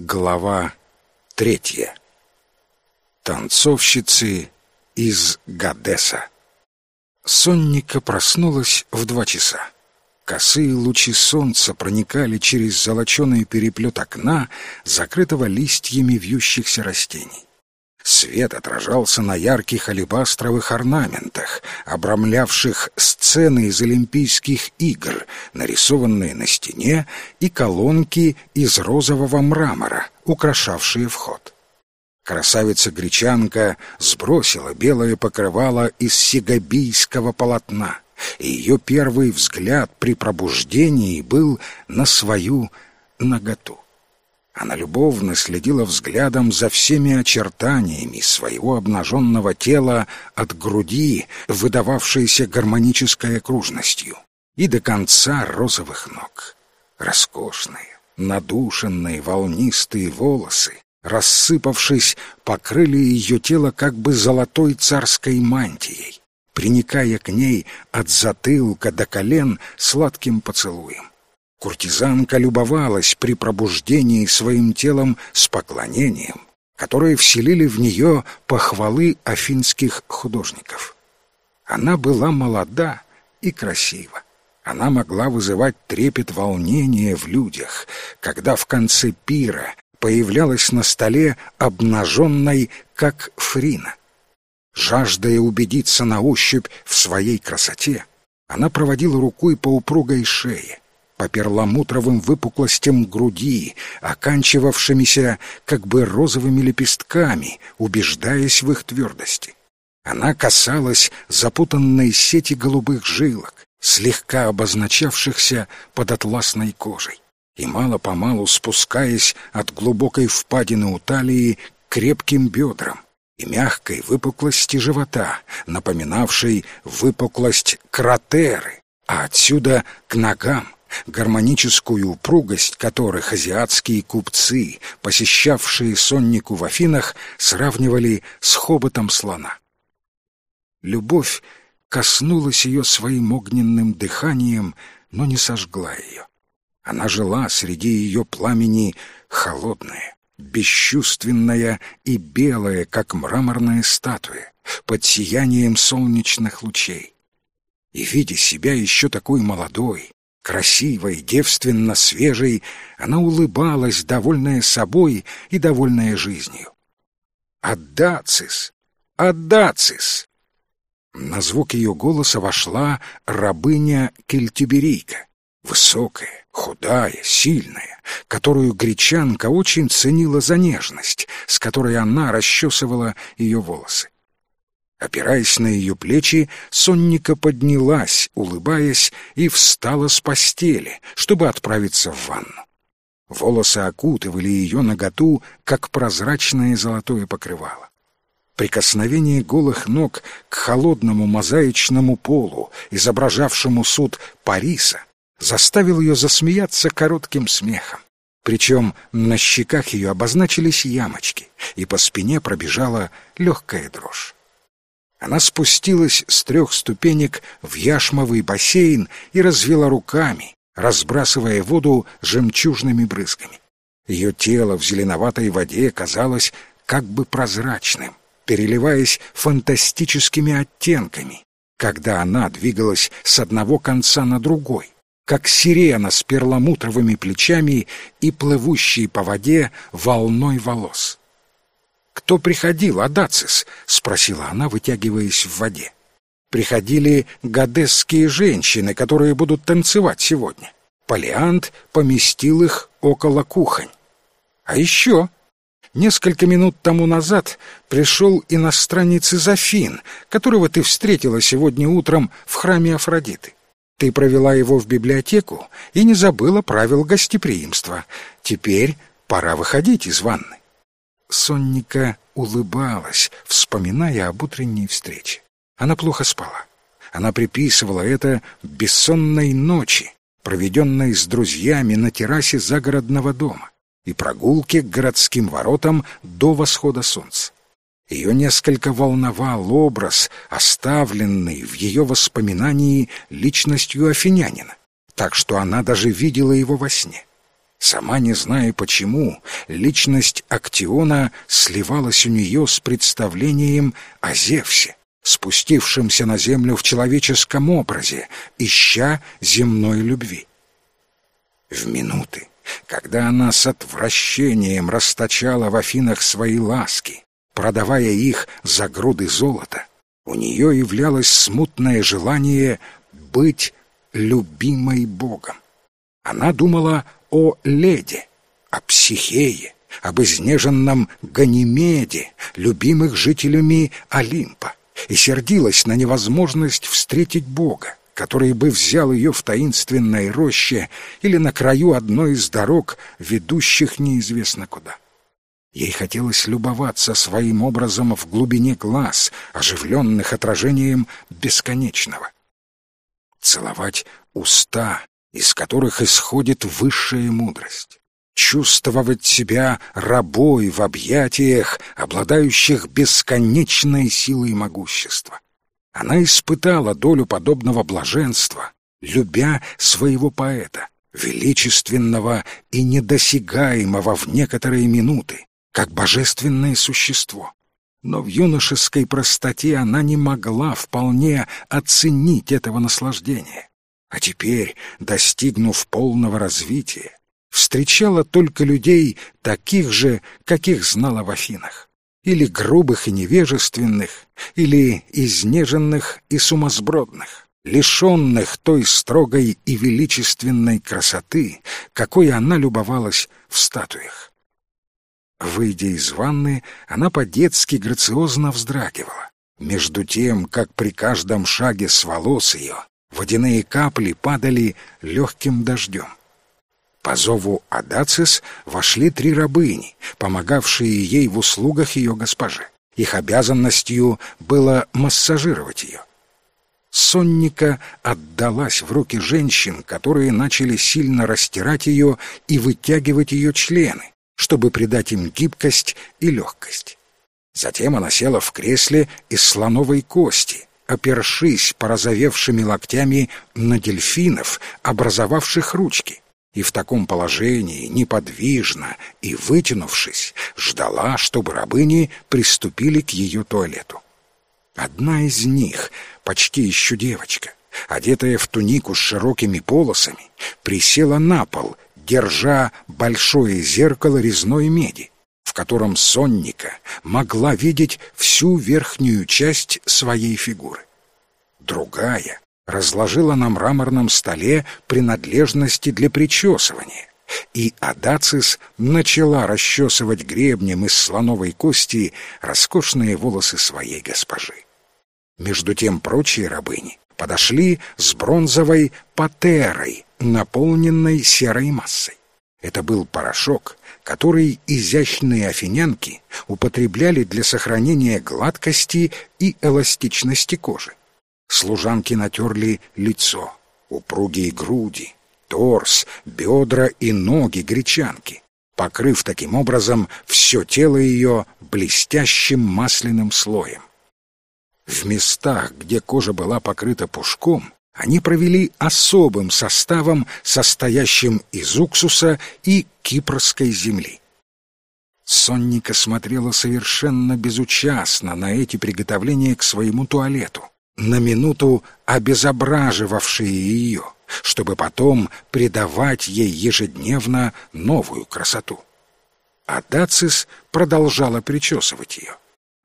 Глава третья. Танцовщицы из Гадеса. Сонника проснулась в два часа. Косые лучи солнца проникали через золоченый переплет окна, закрытого листьями вьющихся растений. Свет отражался на ярких алебастровых орнаментах, обрамлявших сцены из Олимпийских игр, нарисованные на стене, и колонки из розового мрамора, украшавшие вход. Красавица-гречанка сбросила белое покрывало из сигабийского полотна, и ее первый взгляд при пробуждении был на свою наготу. Она любовно следила взглядом за всеми очертаниями своего обнаженного тела от груди, выдававшейся гармонической окружностью, и до конца розовых ног. Роскошные, надушенные, волнистые волосы, рассыпавшись, покрыли ее тело как бы золотой царской мантией, приникая к ней от затылка до колен сладким поцелуем. Куртизанка любовалась при пробуждении своим телом с поклонением, которое вселили в нее похвалы афинских художников. Она была молода и красива. Она могла вызывать трепет волнения в людях, когда в конце пира появлялась на столе обнаженной, как фрина. Жаждая убедиться на ощупь в своей красоте, она проводила рукой по упругой шее — по перламутровым выпуклостям груди, оканчивавшимися как бы розовыми лепестками, убеждаясь в их твердости. Она касалась запутанной сети голубых жилок, слегка обозначавшихся под атласной кожей, и мало-помалу спускаясь от глубокой впадины у талии к крепким бедрам и мягкой выпуклости живота, напоминавшей выпуклость кратеры, а отсюда к ногам, гармоническую упругость которых азиатские купцы, посещавшие соннику в Афинах, сравнивали с хоботом слона. Любовь коснулась ее своим огненным дыханием, но не сожгла ее. Она жила среди ее пламени холодная, бесчувственная и белая, как мраморная статуя, под сиянием солнечных лучей. И, видя себя еще такой молодой, Красивой, девственно свежей, она улыбалась, довольная собой и довольная жизнью. «Аддацис! Аддацис!» На звук ее голоса вошла рабыня Кельтиберийка, высокая, худая, сильная, которую гречанка очень ценила за нежность, с которой она расчесывала ее волосы. Опираясь на ее плечи, Сонника поднялась, улыбаясь, и встала с постели, чтобы отправиться в ванну. Волосы окутывали ее наготу, как прозрачное золотое покрывало. Прикосновение голых ног к холодному мозаичному полу, изображавшему суд Париса, заставил ее засмеяться коротким смехом. Причем на щеках ее обозначились ямочки, и по спине пробежала легкая дрожь. Она спустилась с трех ступенек в яшмовый бассейн и развела руками, разбрасывая воду жемчужными брызгами. Ее тело в зеленоватой воде казалось как бы прозрачным, переливаясь фантастическими оттенками, когда она двигалась с одного конца на другой, как сирена с перламутровыми плечами и плывущей по воде волной волос. «Кто приходил, Адацис?» — спросила она, вытягиваясь в воде. «Приходили гадесские женщины, которые будут танцевать сегодня. Полиант поместил их около кухонь. А еще...» Несколько минут тому назад пришел иностранец из которого ты встретила сегодня утром в храме Афродиты. Ты провела его в библиотеку и не забыла правил гостеприимства. Теперь пора выходить из ванны. Сонника улыбалась, вспоминая об утренней встрече. Она плохо спала. Она приписывала это бессонной ночи, проведенной с друзьями на террасе загородного дома и прогулке к городским воротам до восхода солнца. Ее несколько волновал образ, оставленный в ее воспоминании личностью афинянина, так что она даже видела его во сне. Сама не зная почему, личность Актиона сливалась у нее с представлением о Зевсе, спустившемся на землю в человеческом образе, ища земной любви. В минуты, когда она с отвращением расточала в Афинах свои ласки, продавая их за груды золота, у нее являлось смутное желание быть любимой Богом. Она думала о Леде, о Психее, об изнеженном Ганимеде, любимых жителями Олимпа, и сердилась на невозможность встретить Бога, который бы взял ее в таинственной роще или на краю одной из дорог, ведущих неизвестно куда. Ей хотелось любоваться своим образом в глубине глаз, оживленных отражением бесконечного. Целовать уста, из которых исходит высшая мудрость. Чувствовать себя рабой в объятиях, обладающих бесконечной силой могущества. Она испытала долю подобного блаженства, любя своего поэта, величественного и недосягаемого в некоторые минуты, как божественное существо. Но в юношеской простоте она не могла вполне оценить этого наслаждения. А теперь, достигнув полного развития, встречала только людей, таких же, каких знала в Афинах, или грубых и невежественных, или изнеженных и сумасбродных, лишенных той строгой и величественной красоты, какой она любовалась в статуях. Выйдя из ванны, она по-детски грациозно вздрагивала. Между тем, как при каждом шаге с волос ее водяные капли падали легким дождем. По зову Адацис вошли три рабыни, помогавшие ей в услугах ее госпожи. Их обязанностью было массажировать ее. Сонника отдалась в руки женщин, которые начали сильно растирать ее и вытягивать ее члены, чтобы придать им гибкость и легкость. Затем она села в кресле из слоновой кости, опершись порозовевшими локтями на дельфинов, образовавших ручки, и в таком положении, неподвижно и вытянувшись, ждала, чтобы рабыни приступили к ее туалету. Одна из них, почти еще девочка, одетая в тунику с широкими полосами, присела на пол, держа большое зеркало резной меди, в котором сонника могла видеть всю верхнюю часть своей фигуры. Другая разложила на мраморном столе принадлежности для причесывания, и Адацис начала расчесывать гребнем из слоновой кости роскошные волосы своей госпожи. Между тем прочие рабыни подошли с бронзовой патерой, наполненной серой массой. Это был порошок, который изящные афинянки употребляли для сохранения гладкости и эластичности кожи. Служанки натерли лицо, упругие груди, торс, бедра и ноги гречанки, покрыв таким образом все тело ее блестящим масляным слоем. В местах, где кожа была покрыта пушком, они провели особым составом, состоящим из уксуса и кипрской земли. Сонника смотрела совершенно безучастно на эти приготовления к своему туалету, на минуту обезображивавшие ее, чтобы потом придавать ей ежедневно новую красоту. А Дацис продолжала причесывать ее.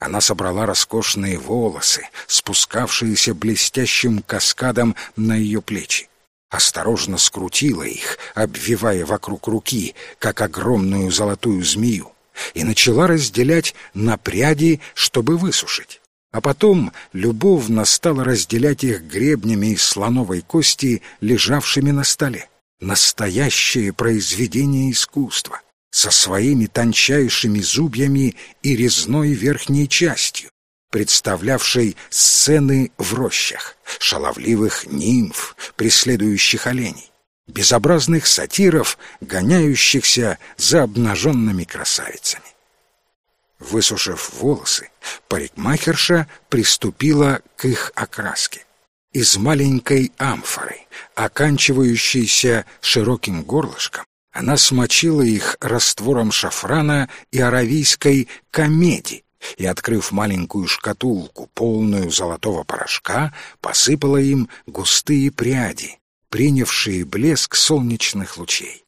Она собрала роскошные волосы, спускавшиеся блестящим каскадом на ее плечи. Осторожно скрутила их, обвивая вокруг руки, как огромную золотую змею, и начала разделять на пряди, чтобы высушить. А потом любовно стала разделять их гребнями из слоновой кости, лежавшими на столе. Настоящее произведение искусства со своими тончайшими зубьями и резной верхней частью, представлявшей сцены в рощах, шаловливых нимф, преследующих оленей, безобразных сатиров, гоняющихся за обнаженными красавицами. Высушив волосы, парикмахерша приступила к их окраске. Из маленькой амфоры, оканчивающейся широким горлышком, Она смочила их раствором шафрана и аравийской комеди и, открыв маленькую шкатулку, полную золотого порошка, посыпала им густые пряди, принявшие блеск солнечных лучей.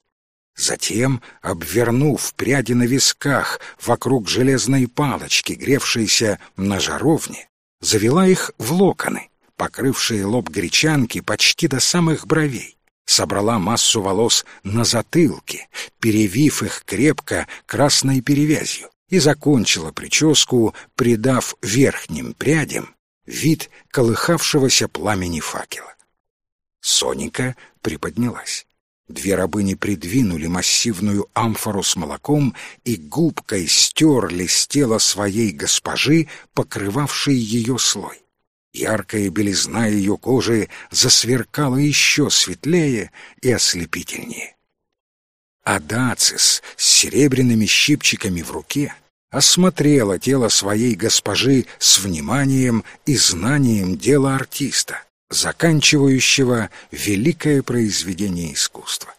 Затем, обвернув пряди на висках вокруг железной палочки, гревшейся на жаровне, завела их в локоны, покрывшие лоб гречанки почти до самых бровей, собрала массу волос на затылке, перевив их крепко красной перевязью, и закончила прическу, придав верхним прядям вид колыхавшегося пламени факела. Соника приподнялась. Две рабыни придвинули массивную амфору с молоком и губкой стерли с тела своей госпожи, покрывавшей ее слой. Яркая белизна ее кожи засверкала еще светлее и ослепительнее. Адацис с серебряными щипчиками в руке осмотрела тело своей госпожи с вниманием и знанием дела артиста заканчивающего великое произведение искусства.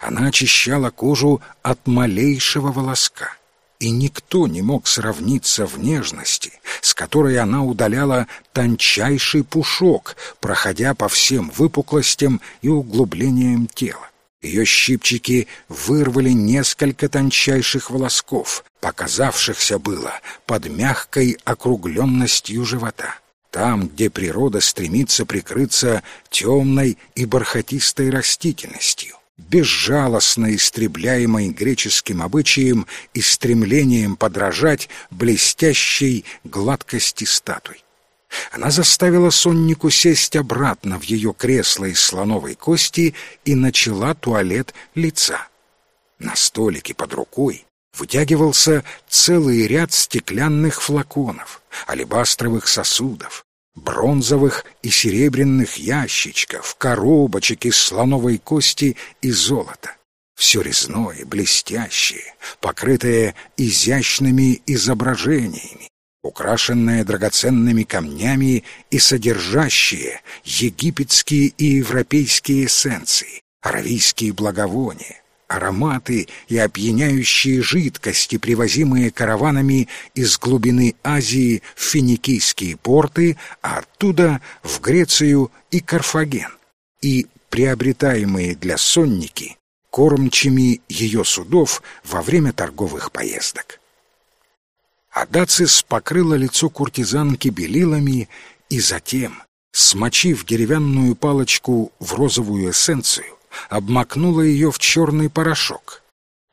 Она очищала кожу от малейшего волоска, и никто не мог сравниться в нежности, с которой она удаляла тончайший пушок, проходя по всем выпуклостям и углублениям тела. Ее щипчики вырвали несколько тончайших волосков, показавшихся было под мягкой округленностью живота там, где природа стремится прикрыться темной и бархатистой растительностью, безжалостно истребляемой греческим обычаем и стремлением подражать блестящей гладкости статуй. Она заставила соннику сесть обратно в ее кресло из слоновой кости и начала туалет лица. На столике под рукой вытягивался целый ряд стеклянных флаконов, алебастровых сосудов, бронзовых и серебряных ящичков, коробочек из слоновой кости и золота. Все резное, блестящее, покрытое изящными изображениями, украшенное драгоценными камнями и содержащее египетские и европейские эссенции, аравийские благовония, ароматы и опьяняющие жидкости, привозимые караванами из глубины Азии в финикийские порты, а оттуда в Грецию и Карфаген, и приобретаемые для сонники кормчими ее судов во время торговых поездок. Адацис покрыла лицо куртизанки белилами и затем, смочив деревянную палочку в розовую эссенцию, обмакнула ее в черный порошок.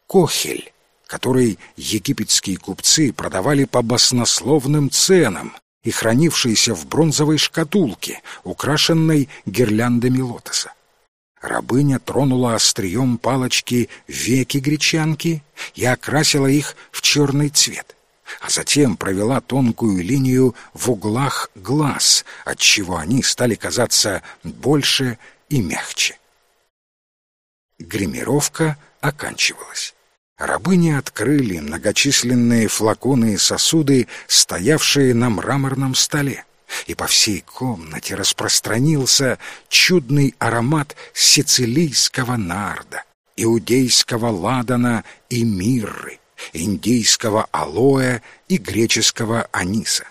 Кохель, который египетские купцы продавали по баснословным ценам и хранившийся в бронзовой шкатулке, украшенной гирляндами лотоса. Рабыня тронула острием палочки веки гречанки и окрасила их в черный цвет, а затем провела тонкую линию в углах глаз, отчего они стали казаться больше и мягче. Гримировка оканчивалась. Рабыни открыли многочисленные флаконы и сосуды, стоявшие на мраморном столе, и по всей комнате распространился чудный аромат сицилийского нарда, иудейского ладана и мирры, индийского алоэ и греческого аниса.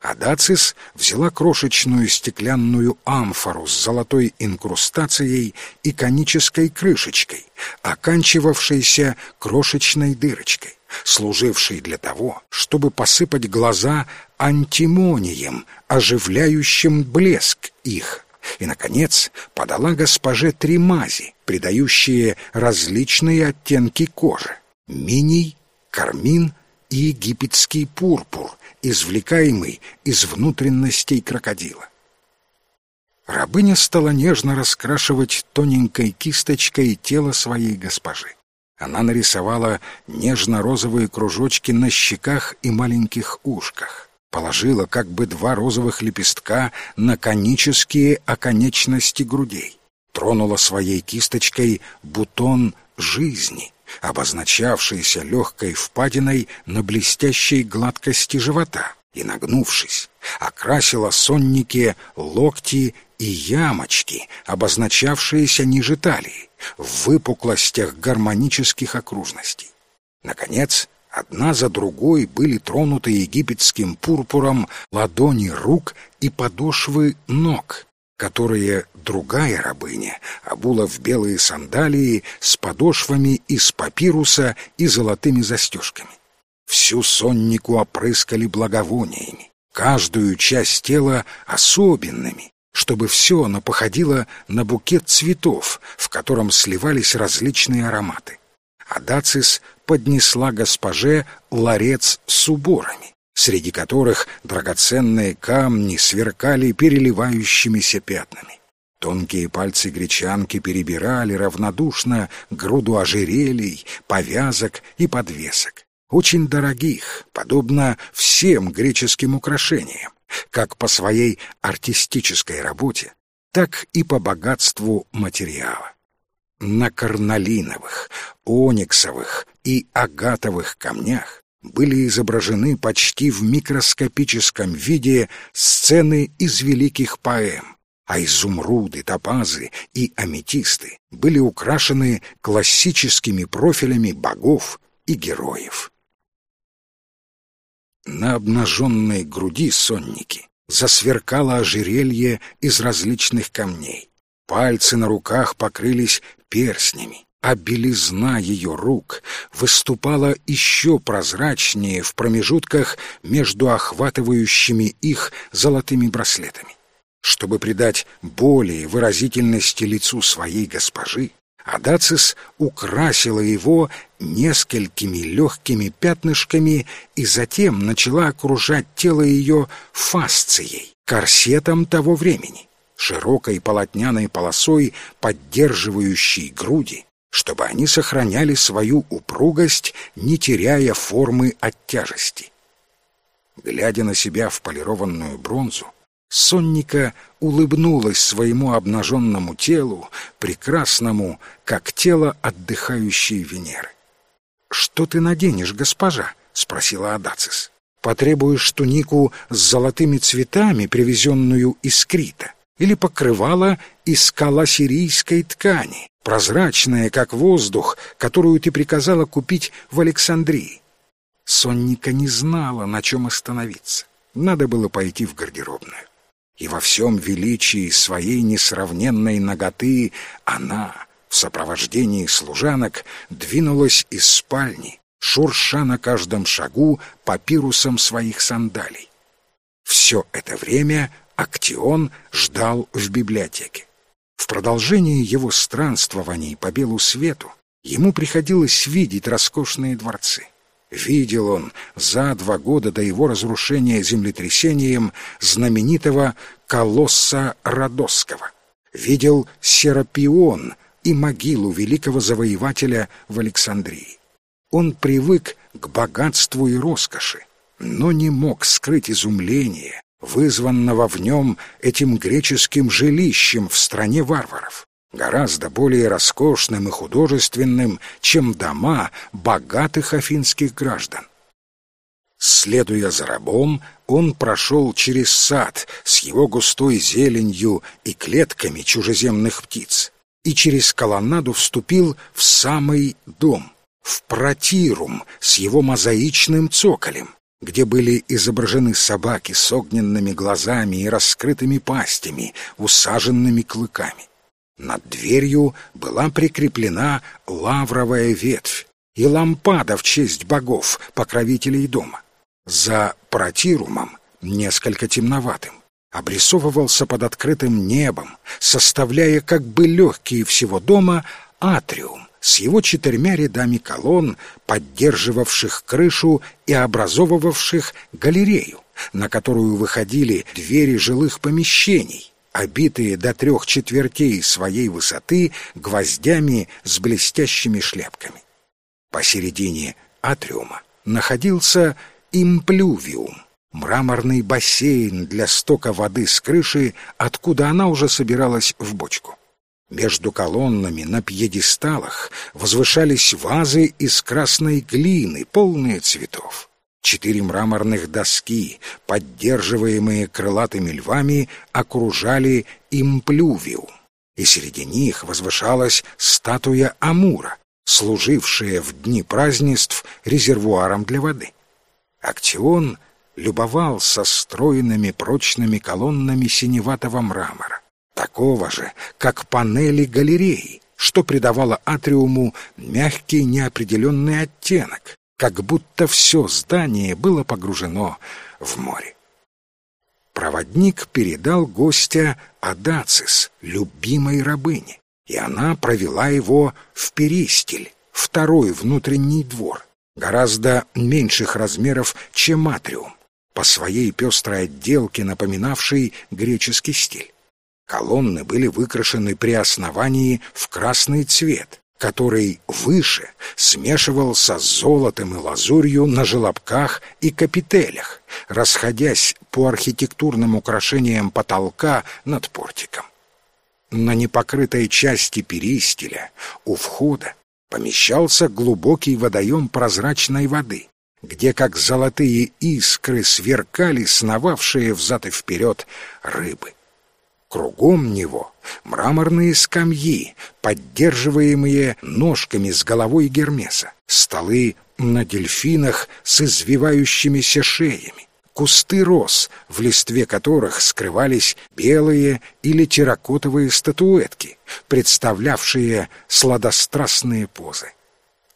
Адацис взяла крошечную стеклянную амфору с золотой инкрустацией и конической крышечкой, оканчивавшейся крошечной дырочкой, служившей для того, чтобы посыпать глаза антимонием, оживляющим блеск их, и, наконец, подала госпоже три мази, придающие различные оттенки кожи — миний, кармин и египетский пурпур, извлекаемый из внутренностей крокодила. Рабыня стала нежно раскрашивать тоненькой кисточкой тело своей госпожи. Она нарисовала нежно-розовые кружочки на щеках и маленьких ушках, положила как бы два розовых лепестка на конические оконечности грудей, тронула своей кисточкой бутон жизни — обозначавшейся легкой впадиной на блестящей гладкости живота, и, нагнувшись, окрасила сонники локти и ямочки, обозначавшиеся ниже талии, в выпуклостях гармонических окружностей. Наконец, одна за другой были тронуты египетским пурпуром ладони рук и подошвы ног, которые другая рабыня обула в белые сандалии с подошвами из папируса и золотыми застежками. Всю соннику опрыскали благовониями, каждую часть тела особенными, чтобы все оно походило на букет цветов, в котором сливались различные ароматы. Адацис поднесла госпоже ларец с уборами, среди которых драгоценные камни сверкали переливающимися пятнами. Тонкие пальцы гречанки перебирали равнодушно груду ожерелий, повязок и подвесок очень дорогих, подобно всем греческим украшениям, как по своей артистической работе, так и по богатству материала. На карналиновых, ониксовых и агатовых камнях были изображены почти в микроскопическом виде сцены из великих поэм, а изумруды, топазы и аметисты были украшены классическими профилями богов и героев. На обнаженной груди сонники засверкало ожерелье из различных камней. Пальцы на руках покрылись перстнями, а белизна ее рук выступала еще прозрачнее в промежутках между охватывающими их золотыми браслетами. Чтобы придать более выразительности лицу своей госпожи, Адацис украсила его несколькими легкими пятнышками и затем начала окружать тело ее фасцией, корсетом того времени, широкой полотняной полосой, поддерживающей груди, чтобы они сохраняли свою упругость, не теряя формы от тяжести. Глядя на себя в полированную бронзу, Сонника улыбнулась своему обнаженному телу, прекрасному, как тело отдыхающей Венеры. «Что ты наденешь, госпожа?» — спросила Адацис. «Потребуешь тунику с золотыми цветами, привезенную из Крита, или покрывало из скалосирийской ткани, прозрачное, как воздух, которую ты приказала купить в Александрии?» Сонника не знала, на чем остановиться. Надо было пойти в гардеробную и во всем величии своей несравненной ноготы она в сопровождении служанок двинулась из спальни, шурша на каждом шагу папирусом своих сандалий. Все это время Актион ждал в библиотеке. В продолжении его странствований по белу свету ему приходилось видеть роскошные дворцы. Видел он за два года до его разрушения землетрясением знаменитого колосса Родосского. Видел Серапион и могилу великого завоевателя в Александрии. Он привык к богатству и роскоши, но не мог скрыть изумление, вызванного в нем этим греческим жилищем в стране варваров гораздо более роскошным и художественным, чем дома богатых афинских граждан. Следуя за рабом, он прошел через сад с его густой зеленью и клетками чужеземных птиц и через колоннаду вступил в самый дом, в протирум с его мозаичным цоколем, где были изображены собаки с огненными глазами и раскрытыми пастями, усаженными клыками. Над дверью была прикреплена лавровая ветвь и лампада в честь богов, покровителей дома. За протирумом, несколько темноватым, обрисовывался под открытым небом, составляя как бы легкие всего дома атриум с его четырьмя рядами колонн, поддерживавших крышу и образовывавших галерею, на которую выходили двери жилых помещений, обитые до трех четвертей своей высоты гвоздями с блестящими шляпками. Посередине атриума находился имплювиум, мраморный бассейн для стока воды с крыши, откуда она уже собиралась в бочку. Между колоннами на пьедесталах возвышались вазы из красной глины, полные цветов. Четыре мраморных доски, поддерживаемые крылатыми львами, окружали имплювиум, и среди них возвышалась статуя Амура, служившая в дни празднеств резервуаром для воды. Актион любовался стройными прочными колоннами синеватого мрамора, такого же, как панели галереи, что придавало атриуму мягкий неопределенный оттенок, как будто все здание было погружено в море. Проводник передал гостя Адацис, любимой рабыне, и она провела его в Перистель, второй внутренний двор, гораздо меньших размеров, чем атриум, по своей пестрой отделке, напоминавшей греческий стиль. Колонны были выкрашены при основании в красный цвет, который выше смешивался с золотом и лазурью на желобках и капителях, расходясь по архитектурным украшениям потолка над портиком. На непокрытой части перистеля у входа помещался глубокий водоем прозрачной воды, где, как золотые искры, сверкали сновавшие взад и вперед рыбы. Кругом него мраморные скамьи, поддерживаемые ножками с головой Гермеса, столы на дельфинах с извивающимися шеями, кусты роз, в листве которых скрывались белые или терракотовые статуэтки, представлявшие сладострастные позы.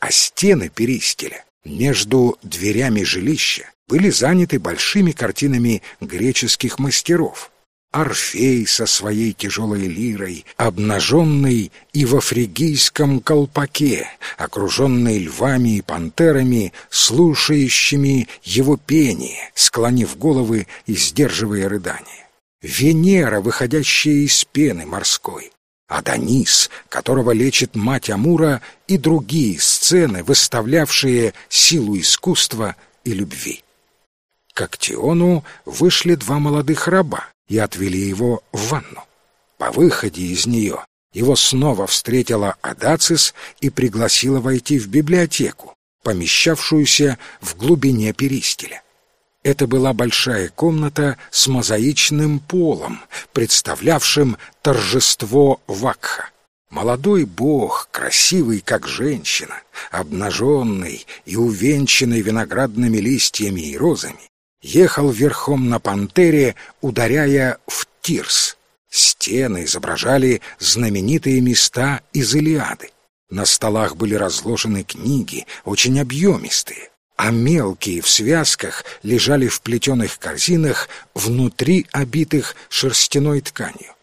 А стены перистеля между дверями жилища были заняты большими картинами греческих мастеров, Орфей со своей тяжелой лирой, обнаженный и во фригийском колпаке, окруженный львами и пантерами, слушающими его пение, склонив головы и сдерживая рыдания. Венера, выходящая из пены морской, Адонис, которого лечит мать Амура, и другие сцены, выставлявшие силу искусства и любви. К Актиону вышли два молодых раба, и отвели его в ванну. По выходе из нее его снова встретила Адацис и пригласила войти в библиотеку, помещавшуюся в глубине перистеля. Это была большая комната с мозаичным полом, представлявшим торжество Вакха. Молодой бог, красивый как женщина, обнаженный и увенчанный виноградными листьями и розами, ехал верхом на пантере, ударяя в тирс. Стены изображали знаменитые места из Илиады. На столах были разложены книги, очень объемистые, а мелкие в связках лежали в плетеных корзинах внутри обитых шерстяной тканью.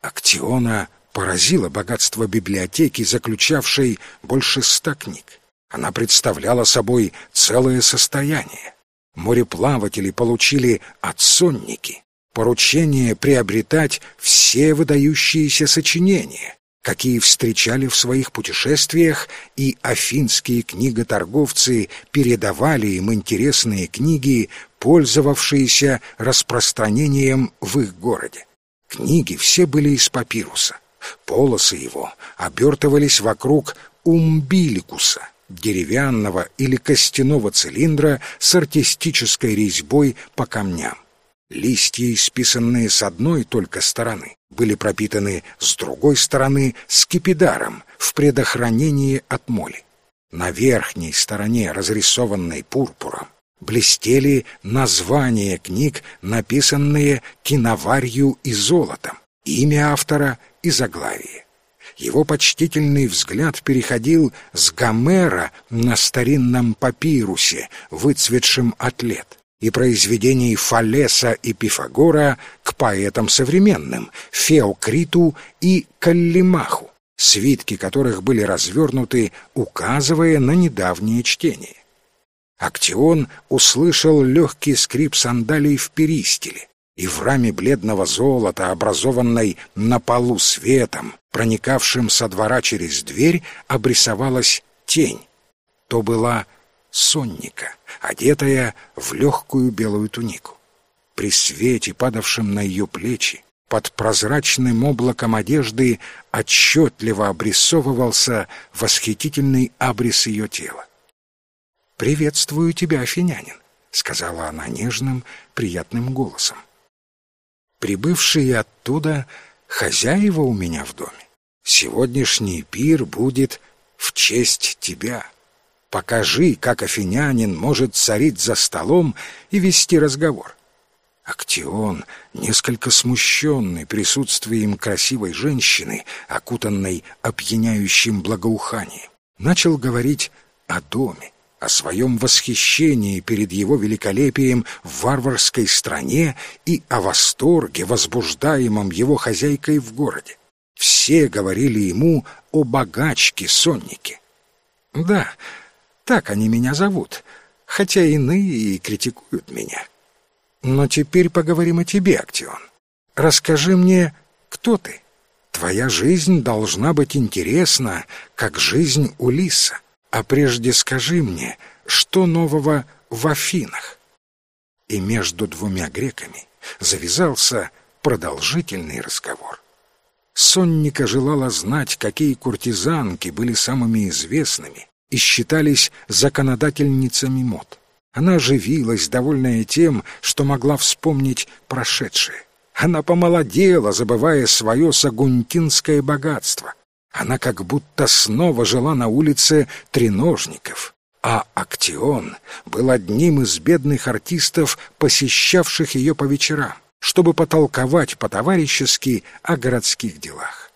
Актиона поразило богатство библиотеки, заключавшей больше ста книг. Она представляла собой целое состояние. Мореплаватели получили от сонники поручение приобретать все выдающиеся сочинения, какие встречали в своих путешествиях, и афинские книготорговцы передавали им интересные книги, пользовавшиеся распространением в их городе. Книги все были из папируса. Полосы его обертывались вокруг умбиликуса, деревянного или костяного цилиндра с артистической резьбой по камням. Листья, исписанные с одной только стороны, были пропитаны с другой стороны скипидаром в предохранении от моли. На верхней стороне, разрисованной пурпуром, блестели названия книг, написанные киноварью и золотом, имя автора и заглавие его почтительный взгляд переходил с Гомера на старинном папирусе, выцветшем от лет, и произведений Фалеса и Пифагора к поэтам современным, Феокриту и Каллимаху, свитки которых были развернуты, указывая на недавнее чтение. Актион услышал легкий скрип сандалий в перистиле, и в раме бледного золота, образованной на полу светом, проникавшим со двора через дверь, обрисовалась тень. То была сонника, одетая в легкую белую тунику. При свете, падавшем на ее плечи, под прозрачным облаком одежды отчетливо обрисовывался восхитительный абрис ее тела. «Приветствую тебя, афинянин», — сказала она нежным, приятным голосом. «Прибывшие оттуда хозяева у меня в доме. Сегодняшний пир будет в честь тебя. Покажи, как афинянин может царить за столом и вести разговор». Актион, несколько смущенный присутствием красивой женщины, окутанной опьяняющим благоуханием, начал говорить о доме, о своем восхищении перед его великолепием в варварской стране и о восторге, возбуждаемом его хозяйкой в городе. Все говорили ему о богачке-соннике. Да, так они меня зовут, хотя иные и критикуют меня. Но теперь поговорим о тебе, Актион. Расскажи мне, кто ты? Твоя жизнь должна быть интересна, как жизнь Улиса. А прежде скажи мне, что нового в Афинах? И между двумя греками завязался продолжительный разговор. Сонника желала знать, какие куртизанки были самыми известными и считались законодательницами мод. Она оживилась, довольная тем, что могла вспомнить прошедшее. Она помолодела, забывая свое сагунтинское богатство. Она как будто снова жила на улице Треножников, а Актион был одним из бедных артистов, посещавших ее по вечерам, чтобы потолковать по-товарищески о городских делах.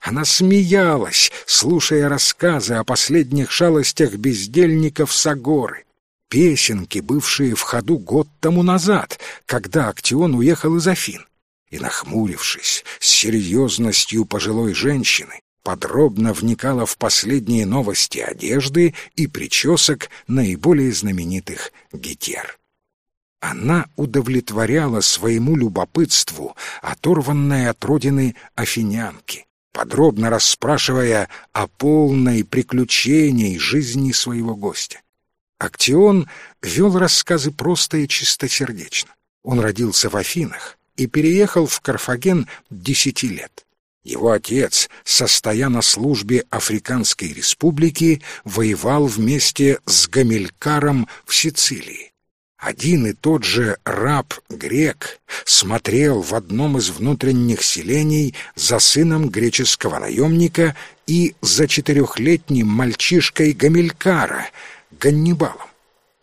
Она смеялась, слушая рассказы о последних шалостях бездельников Сагоры, песенки, бывшие в ходу год тому назад, когда Актион уехал из Афин. И, нахмурившись, с серьезностью пожилой женщины, подробно вникала в последние новости одежды и причесок наиболее знаменитых гетер. Она удовлетворяла своему любопытству, оторванной от родины афинянки, подробно расспрашивая о полной приключении жизни своего гостя. Актион вел рассказы просто и чистосердечно. Он родился в Афинах и переехал в Карфаген десяти лет. Его отец, состоя на службе Африканской республики, воевал вместе с Гамилькаром в Сицилии. Один и тот же раб-грек смотрел в одном из внутренних селений за сыном греческого наемника и за четырехлетним мальчишкой Гамилькара — Ганнибалом.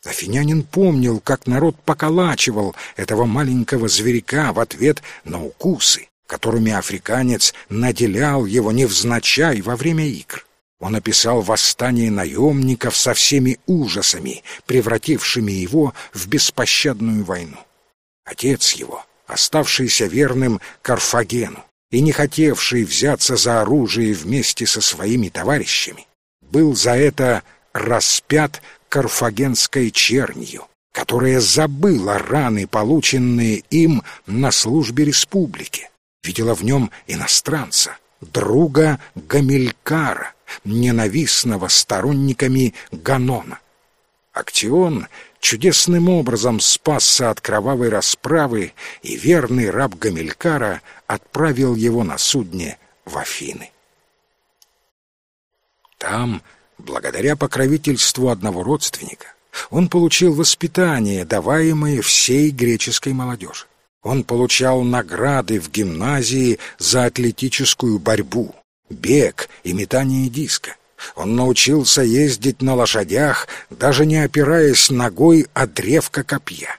Афинянин помнил, как народ поколачивал этого маленького зверяка в ответ на укусы, которыми африканец наделял его невзначай во время игр. Он описал восстание наемников со всеми ужасами, превратившими его в беспощадную войну. Отец его, оставшийся верным Карфагену и не хотевший взяться за оружие вместе со своими товарищами, был за это распят карфагенской чернью, которая забыла раны, полученные им на службе республики, видела в нем иностранца, друга Гамилькара, ненавистного сторонниками Ганона. Актион чудесным образом спасся от кровавой расправы, и верный раб Гамилькара отправил его на судне в Афины. Там Благодаря покровительству одного родственника он получил воспитание, даваемое всей греческой молодежи. Он получал награды в гимназии за атлетическую борьбу, бег и метание диска. Он научился ездить на лошадях, даже не опираясь ногой о древко копья.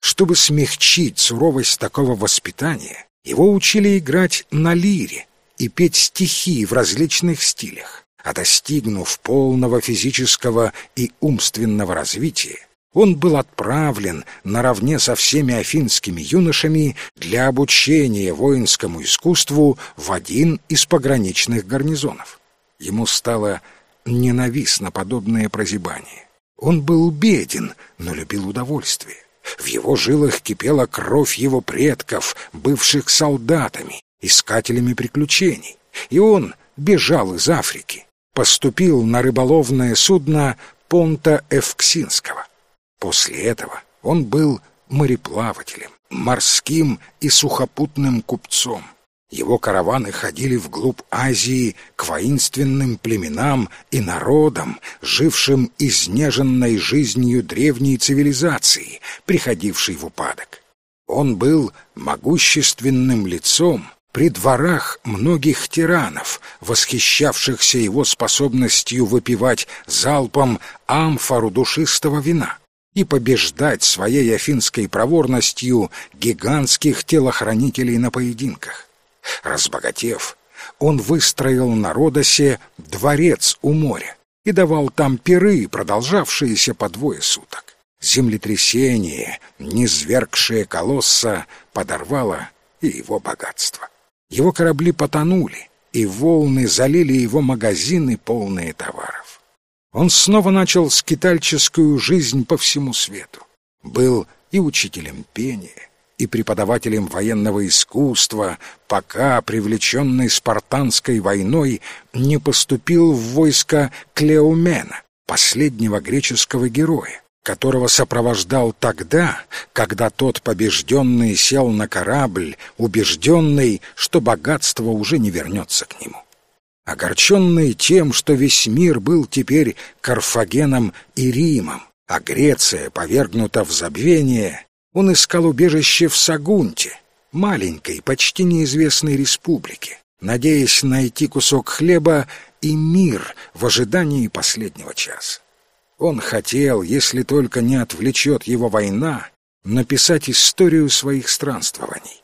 Чтобы смягчить суровость такого воспитания, его учили играть на лире и петь стихи в различных стилях а достигнув полного физического и умственного развития, он был отправлен наравне со всеми афинскими юношами для обучения воинскому искусству в один из пограничных гарнизонов. Ему стало ненавистно подобное прозябание. Он был беден, но любил удовольствие. В его жилах кипела кровь его предков, бывших солдатами, искателями приключений, и он бежал из Африки поступил на рыболовное судно Понта Эвксинского. После этого он был мореплавателем, морским и сухопутным купцом. Его караваны ходили вглубь Азии к воинственным племенам и народам, жившим изнеженной жизнью древней цивилизации, приходившей в упадок. Он был могущественным лицом при дворах многих тиранов, восхищавшихся его способностью выпивать залпом амфору душистого вина и побеждать своей афинской проворностью гигантских телохранителей на поединках. Разбогатев, он выстроил на Родосе дворец у моря и давал там пиры, продолжавшиеся по двое суток. Землетрясение, низвергшее колосса, подорвало и его богатство. Его корабли потонули, и волны залили его магазины, полные товаров. Он снова начал скитальческую жизнь по всему свету. Был и учителем пения, и преподавателем военного искусства, пока, привлеченный спартанской войной, не поступил в войско Клеумена, последнего греческого героя, которого сопровождал тогда, когда тот побежденный сел на корабль, убежденный, что богатство уже не вернется к нему. Огорченный тем, что весь мир был теперь Карфагеном и Римом, а Греция повергнута в забвение, он искал убежище в Сагунте, маленькой, почти неизвестной республике, надеясь найти кусок хлеба и мир в ожидании последнего часа. Он хотел, если только не отвлечет его война, написать историю своих странствований.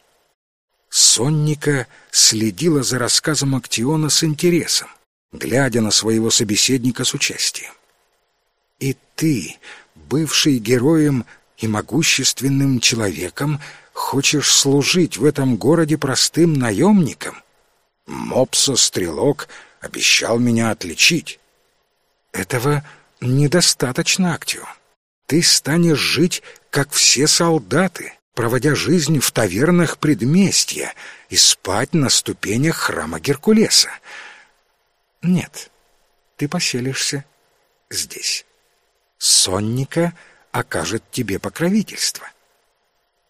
Сонника следила за рассказом Актиона с интересом, глядя на своего собеседника с участием. «И ты, бывший героем и могущественным человеком хочешь служить в этом городе простым наемником? Мопса-стрелок обещал меня отличить. Этого недостаточно, Актио. Ты станешь жить, как все солдаты, проводя жизнь в тавернах предместья и спать на ступенях храма Геркулеса. Нет, ты поселишься здесь. Сонника — окажет тебе покровительство.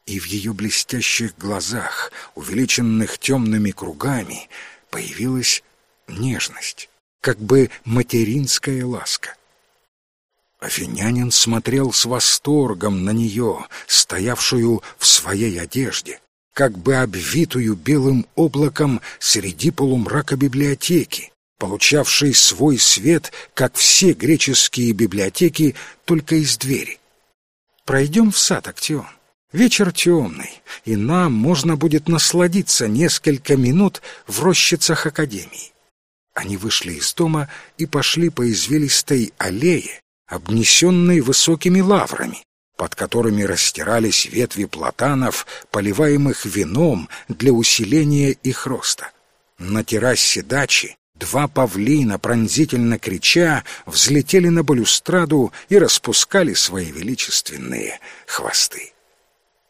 И в ее блестящих глазах, увеличенных темными кругами, появилась нежность, как бы материнская ласка. Афинянин смотрел с восторгом на нее, стоявшую в своей одежде, как бы обвитую белым облаком среди полумрака библиотеки, получавшей свой свет, как все греческие библиотеки, только из двери. Пройдем в сад, Актион. Вечер темный, и нам можно будет насладиться несколько минут в рощицах Академии. Они вышли из дома и пошли по извилистой аллее, обнесенной высокими лаврами, под которыми растирались ветви платанов, поливаемых вином для усиления их роста. На террасе дачи Два павлина, пронзительно крича, взлетели на балюстраду и распускали свои величественные хвосты.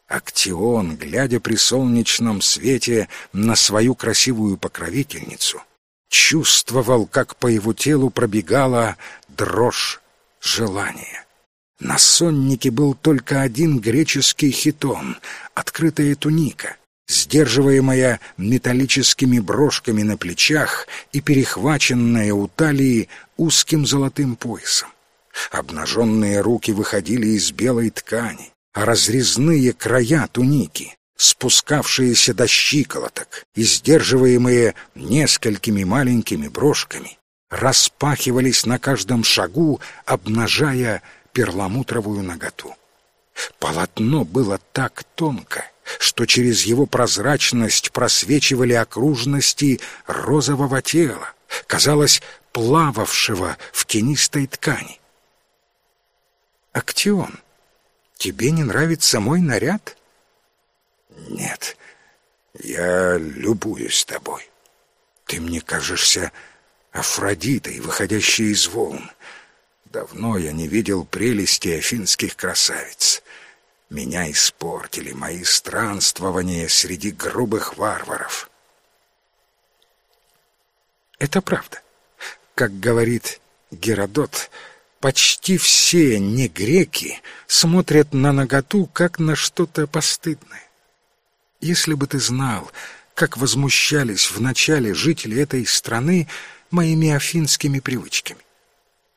Актион, глядя при солнечном свете на свою красивую покровительницу, чувствовал, как по его телу пробегала дрожь желания. На соннике был только один греческий хитон, открытая туника — сдерживаемая металлическими брошками на плечах и перехваченная у талии узким золотым поясом. Обнаженные руки выходили из белой ткани, а разрезные края туники, спускавшиеся до щиколоток и сдерживаемые несколькими маленькими брошками, распахивались на каждом шагу, обнажая перламутровую наготу. Полотно было так тонко, что через его прозрачность просвечивали окружности розового тела, казалось, плававшего в тенистой ткани. «Актион, тебе не нравится мой наряд?» «Нет, я любуюсь тобой. Ты мне кажешься Афродитой, выходящей из волн. Давно я не видел прелести афинских красавиц. Меня испортили мои странствования среди грубых варваров. Это правда. Как говорит Геродот, почти все негреки смотрят на наготу как на что-то постыдное. Если бы ты знал, как возмущались вначале жители этой страны моими афинскими привычками.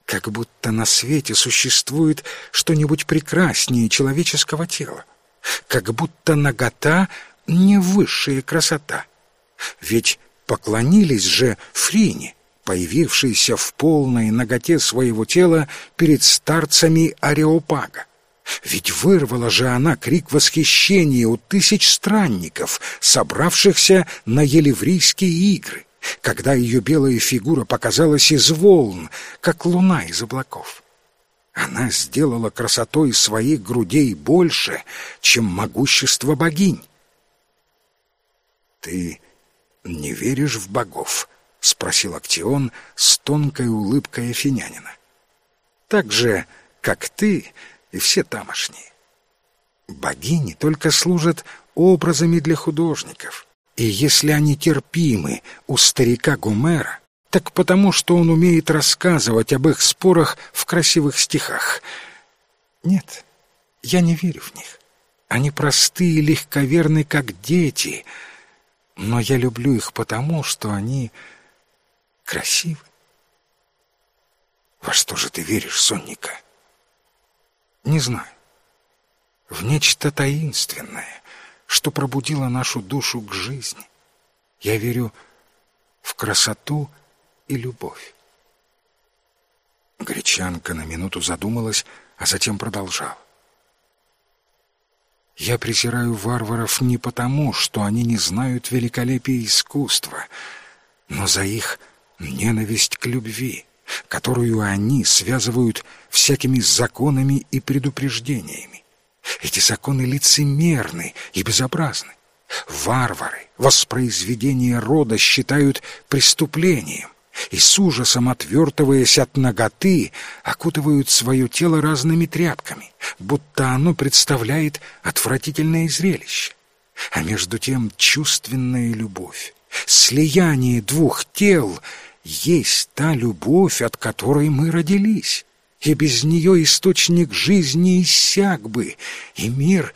Как будто на свете существует что-нибудь прекраснее человеческого тела. Как будто нагота — не высшая красота. Ведь поклонились же Фрине, появившейся в полной наготе своего тела перед старцами Ареопага. Ведь вырвала же она крик восхищения у тысяч странников, собравшихся на Елеврийские игры, когда ее белая фигура показалась из волн, как луна из облаков. Она сделала красотой своих грудей больше, чем могущество богинь. «Ты не веришь в богов?» — спросил Актион с тонкой улыбкой афинянина. «Так же, как ты и все тамошние. Богини только служат образами для художников, и если они терпимы у старика Гомера, так потому, что он умеет рассказывать об их спорах в красивых стихах. Нет, я не верю в них. Они простые и легковерны, как дети, но я люблю их потому, что они красивы. Во что же ты веришь, Сонника? Не знаю. В нечто таинственное, что пробудило нашу душу к жизни. Я верю в красоту и любовь. Гречанка на минуту задумалась, а затем продолжала. Я презираю варваров не потому, что они не знают великолепия искусства, но за их ненависть к любви которую они связывают всякими законами и предупреждениями. Эти законы лицемерны и безобразны. Варвары воспроизведение рода считают преступлением и с ужасом отвертываясь от ноготы, окутывают свое тело разными тряпками, будто оно представляет отвратительное зрелище. А между тем чувственная любовь, слияние двух тел — есть та любовь, от которой мы родились, и без нее источник жизни иссяк бы, и мир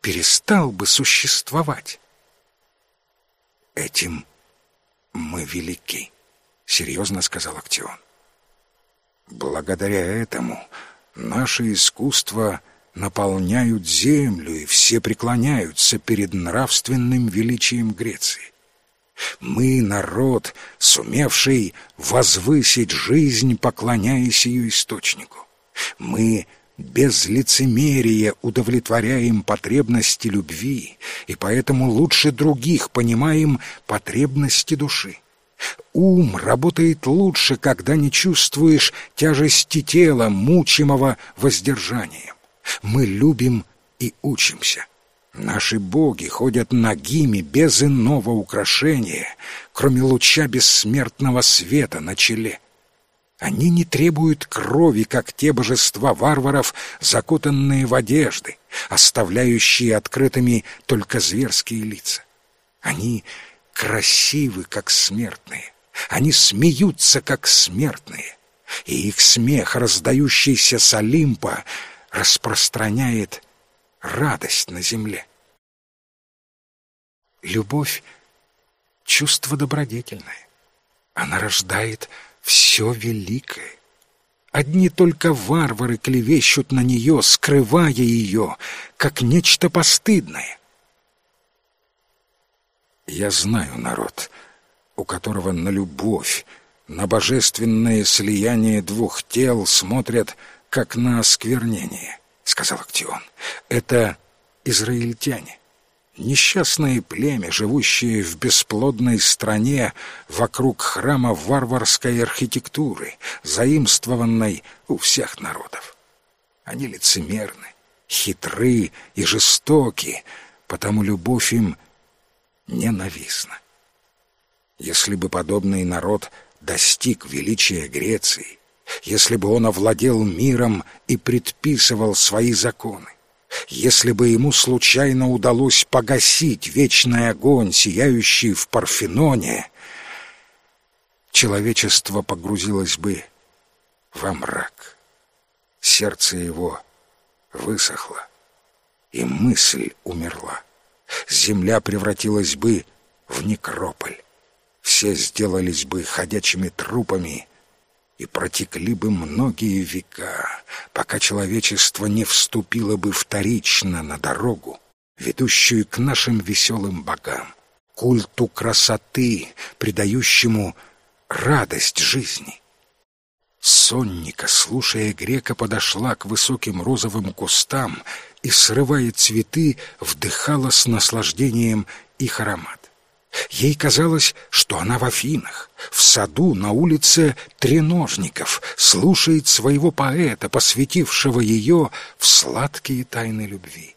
перестал бы существовать. Этим мы велики, — серьезно сказал Актион. Благодаря этому наше искусство наполняют землю, и все преклоняются перед нравственным величием Греции. Мы — народ, сумевший возвысить жизнь, поклоняясь ее источнику. Мы без лицемерия удовлетворяем потребности любви, и поэтому лучше других понимаем потребности души. Ум работает лучше, когда не чувствуешь тяжести тела, мучимого воздержанием. Мы любим и учимся. Наши боги ходят нагими, без иного украшения, кроме луча бессмертного света на челе. Они не требуют крови, как те божества варваров, закутанные в одежды, оставляющие открытыми только зверские лица. Они красивы, как смертные. Они смеются, как смертные. И их смех, раздающийся с Олимпа, распространяет радость на земле. Любовь — чувство добродетельное. Она рождает все великое. Одни только варвары клевещут на нее, скрывая ее, как нечто постыдное. Я знаю народ, у которого на любовь, на божественное слияние двух тел смотрят, как на осквернение —— сказал Актион. «Это израильтяне, несчастное племя, живущее в бесплодной стране вокруг храма варварской архитектуры, заимствованной у всех народов. Они лицемерны, хитры и жестоки, потому любовь им ненавистна. Если бы подобный народ достиг величия Греции, если бы он овладел миром и предписывал свои законы, если бы ему случайно удалось погасить вечный огонь, сияющий в Парфеноне, человечество погрузилось бы во мрак. Сердце его высохло, и мысль умерла. Земля превратилась бы в некрополь. Все сделались бы ходячими трупами, и протекли бы многие века, пока человечество не вступило бы вторично на дорогу, ведущую к нашим веселым богам, культу красоты, придающему радость жизни. Сонника, слушая грека, подошла к высоким розовым кустам и, срывая цветы, вдыхала с наслаждением их аромат. Ей казалось, что она в Афинах, в саду на улице Треножников, слушает своего поэта, посвятившего ее в сладкие тайны любви.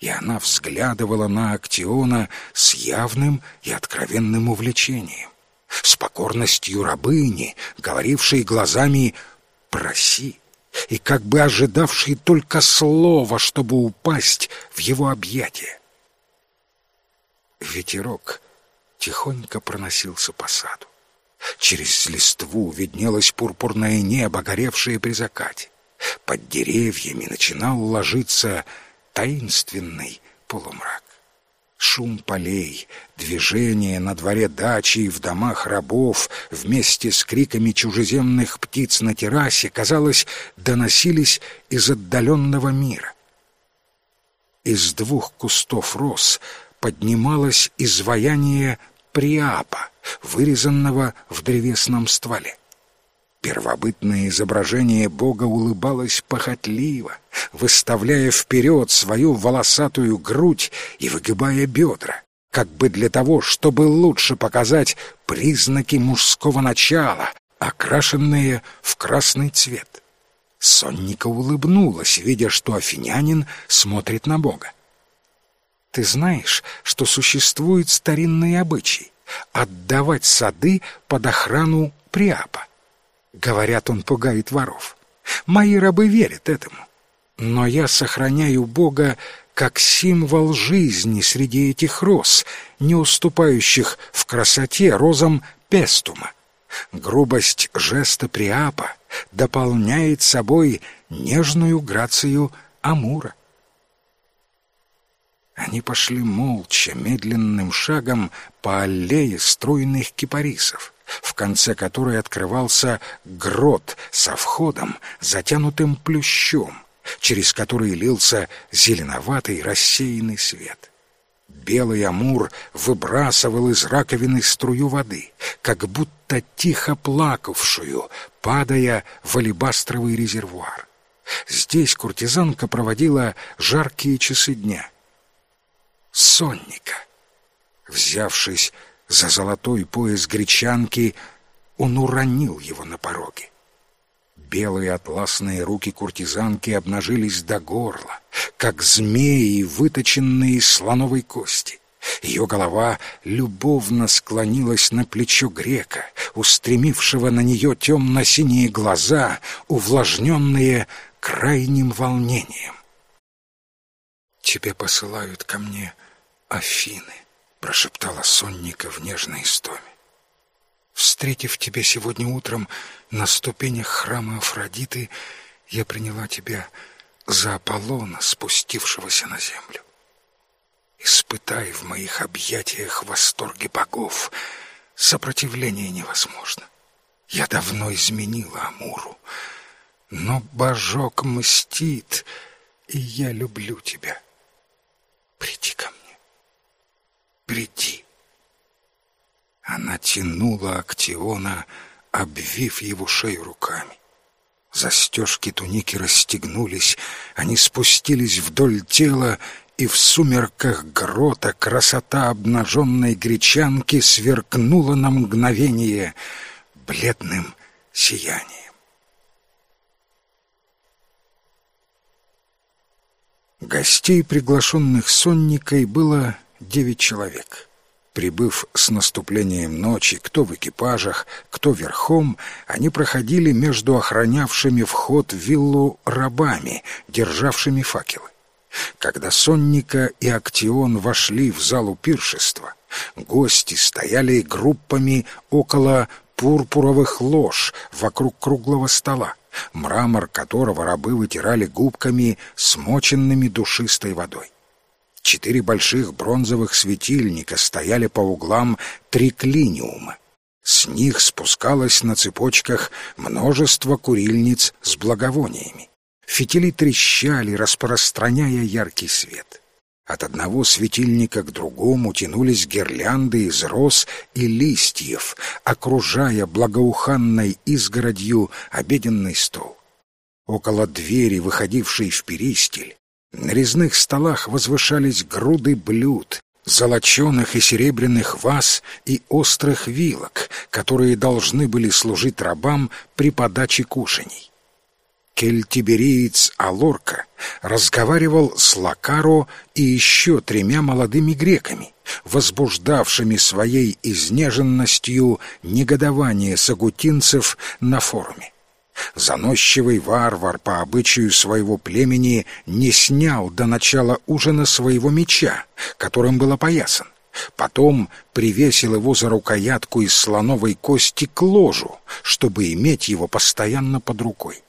И она взглядывала на Актиона с явным и откровенным увлечением, с покорностью рабыни, говорившей глазами «проси», и как бы ожидавшей только слова, чтобы упасть в его объятия. Ветерок тихонько проносился по саду. Через листву виднелось пурпурное небо, горевшее при закате. Под деревьями начинал ложиться таинственный полумрак. Шум полей, движение на дворе дачи и в домах рабов вместе с криками чужеземных птиц на террасе, казалось, доносились из отдаленного мира. Из двух кустов роз поднималось изваяние Приапа, вырезанного в древесном стволе. Первобытное изображение Бога улыбалось похотливо, выставляя вперед свою волосатую грудь и выгибая бедра, как бы для того, чтобы лучше показать признаки мужского начала, окрашенные в красный цвет. Сонника улыбнулась, видя, что афинянин смотрит на Бога. Ты знаешь, что существует старинный обычай — отдавать сады под охрану Приапа. Говорят, он пугает воров. Мои рабы верят этому. Но я сохраняю Бога как символ жизни среди этих роз, не уступающих в красоте розам пестума. Грубость жеста Приапа дополняет собой нежную грацию Амура. Они пошли молча, медленным шагом по аллее стройных кипарисов, в конце которой открывался грот со входом, затянутым плющом, через который лился зеленоватый рассеянный свет. Белый амур выбрасывал из раковины струю воды, как будто тихо плакавшую, падая в алебастровый резервуар. Здесь куртизанка проводила жаркие часы дня — сонника. Взявшись за золотой пояс гречанки, он уронил его на пороге. Белые атласные руки куртизанки обнажились до горла, как змеи, выточенные из слоновой кости. Ее голова любовно склонилась на плечо грека, устремившего на нее темно-синие глаза, увлажненные крайним волнением. «Тебя посылают ко мне Афины, прошептала Сонника в нежной истоме. Встретив тебя сегодня утром на ступенях храма Афродиты, я приняла тебя за Аполлона, спустившегося на землю. Испытай в моих объятиях восторги богов. Сопротивление невозможно. Я давно изменила Амуру, но божок мстит, и я люблю тебя. Приди ко мне приди. Она тянула Актиона, обвив его шею руками. Застежки туники расстегнулись, они спустились вдоль тела, и в сумерках грота красота обнаженной гречанки сверкнула на мгновение бледным сиянием. Гостей, приглашенных сонникой, было девять человек. Прибыв с наступлением ночи, кто в экипажах, кто верхом, они проходили между охранявшими вход в виллу рабами, державшими факелы. Когда Сонника и Актион вошли в залу пиршества, гости стояли группами около пурпуровых лож вокруг круглого стола, мрамор которого рабы вытирали губками, смоченными душистой водой. Четыре больших бронзовых светильника стояли по углам триклиниума. С них спускалось на цепочках множество курильниц с благовониями. Фитили трещали, распространяя яркий свет. От одного светильника к другому тянулись гирлянды из роз и листьев, окружая благоуханной изгородью обеденный стол. Около двери, выходившей в перистель, на резных столах возвышались груды блюд, золоченых и серебряных ваз и острых вилок, которые должны были служить рабам при подаче кушаний кельтибериец Алорка разговаривал с Лакаро и еще тремя молодыми греками, возбуждавшими своей изнеженностью негодование сагутинцев на форуме. Заносчивый варвар по обычаю своего племени не снял до начала ужина своего меча, которым был опоясан. Потом привесил его за рукоятку из слоновой кости к ложу, чтобы иметь его постоянно под рукой.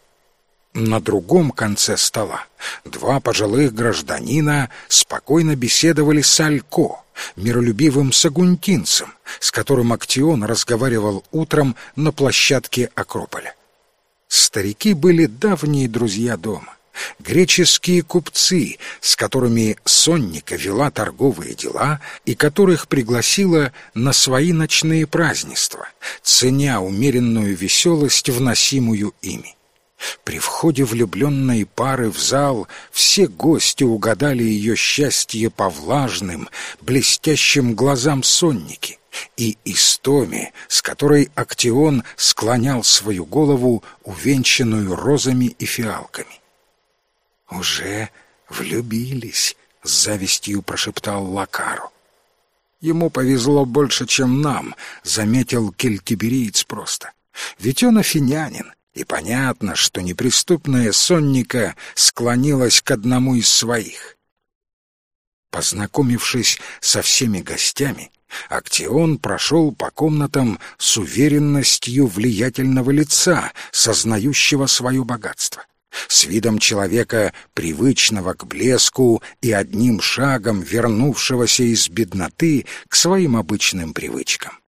На другом конце стола два пожилых гражданина спокойно беседовали с Алько, миролюбивым сагунтинцем, с которым Актион разговаривал утром на площадке Акрополя. Старики были давние друзья дома, греческие купцы, с которыми Сонника вела торговые дела и которых пригласила на свои ночные празднества, ценя умеренную веселость, вносимую ими. При входе влюбленной пары в зал все гости угадали ее счастье по влажным, блестящим глазам сонники и истоме, с которой Актион склонял свою голову, увенчанную розами и фиалками. «Уже влюбились», — с завистью прошептал Лакару. «Ему повезло больше, чем нам», — заметил кельтибериец просто. «Ведь он афинянин, и понятно, что неприступная сонника склонилась к одному из своих. Познакомившись со всеми гостями, Актион прошел по комнатам с уверенностью влиятельного лица, сознающего свое богатство. С видом человека, привычного к блеску и одним шагом вернувшегося из бедноты к своим обычным привычкам.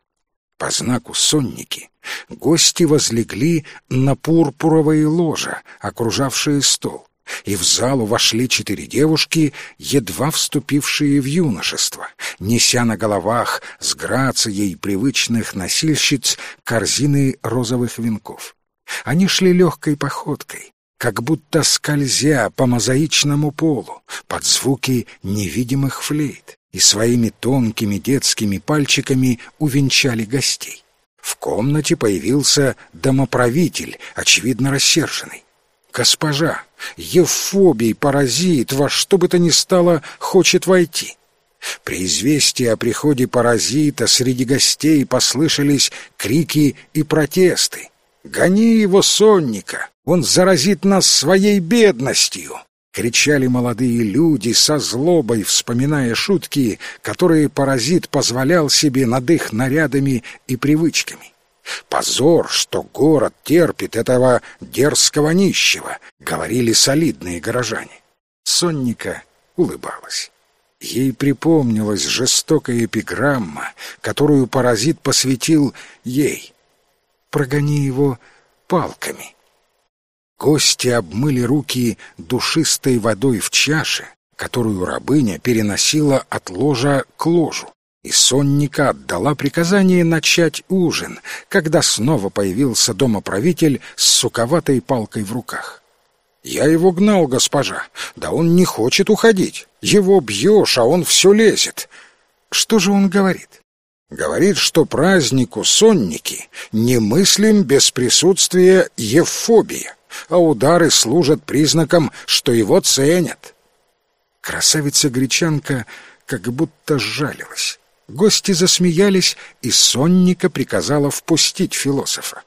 По знаку сонники гости возлегли на пурпуровые ложа, окружавшие стол, и в залу вошли четыре девушки, едва вступившие в юношество, неся на головах с грацией привычных носильщиц корзины розовых венков. Они шли легкой походкой, как будто скользя по мозаичному полу под звуки невидимых флейт и своими тонкими детскими пальчиками увенчали гостей. В комнате появился домоправитель, очевидно рассерженный. «Госпожа, Евфобий, паразит, во что бы то ни стало, хочет войти». При известии о приходе паразита среди гостей послышались крики и протесты. «Гони его, сонника! Он заразит нас своей бедностью!» кричали молодые люди со злобой, вспоминая шутки, которые паразит позволял себе над их нарядами и привычками. «Позор, что город терпит этого дерзкого нищего», — говорили солидные горожане. Сонника улыбалась. Ей припомнилась жестокая эпиграмма, которую паразит посвятил ей. «Прогони его палками». Гости обмыли руки душистой водой в чаше, которую рабыня переносила от ложа к ложу. И сонника отдала приказание начать ужин, когда снова появился домоправитель с суковатой палкой в руках. «Я его гнал, госпожа. Да он не хочет уходить. Его бьешь, а он все лезет». «Что же он говорит?» «Говорит, что празднику сонники немыслим без присутствия Евфобия а удары служат признаком, что его ценят. Красавица-гречанка как будто сжалилась. Гости засмеялись, и сонника приказала впустить философа.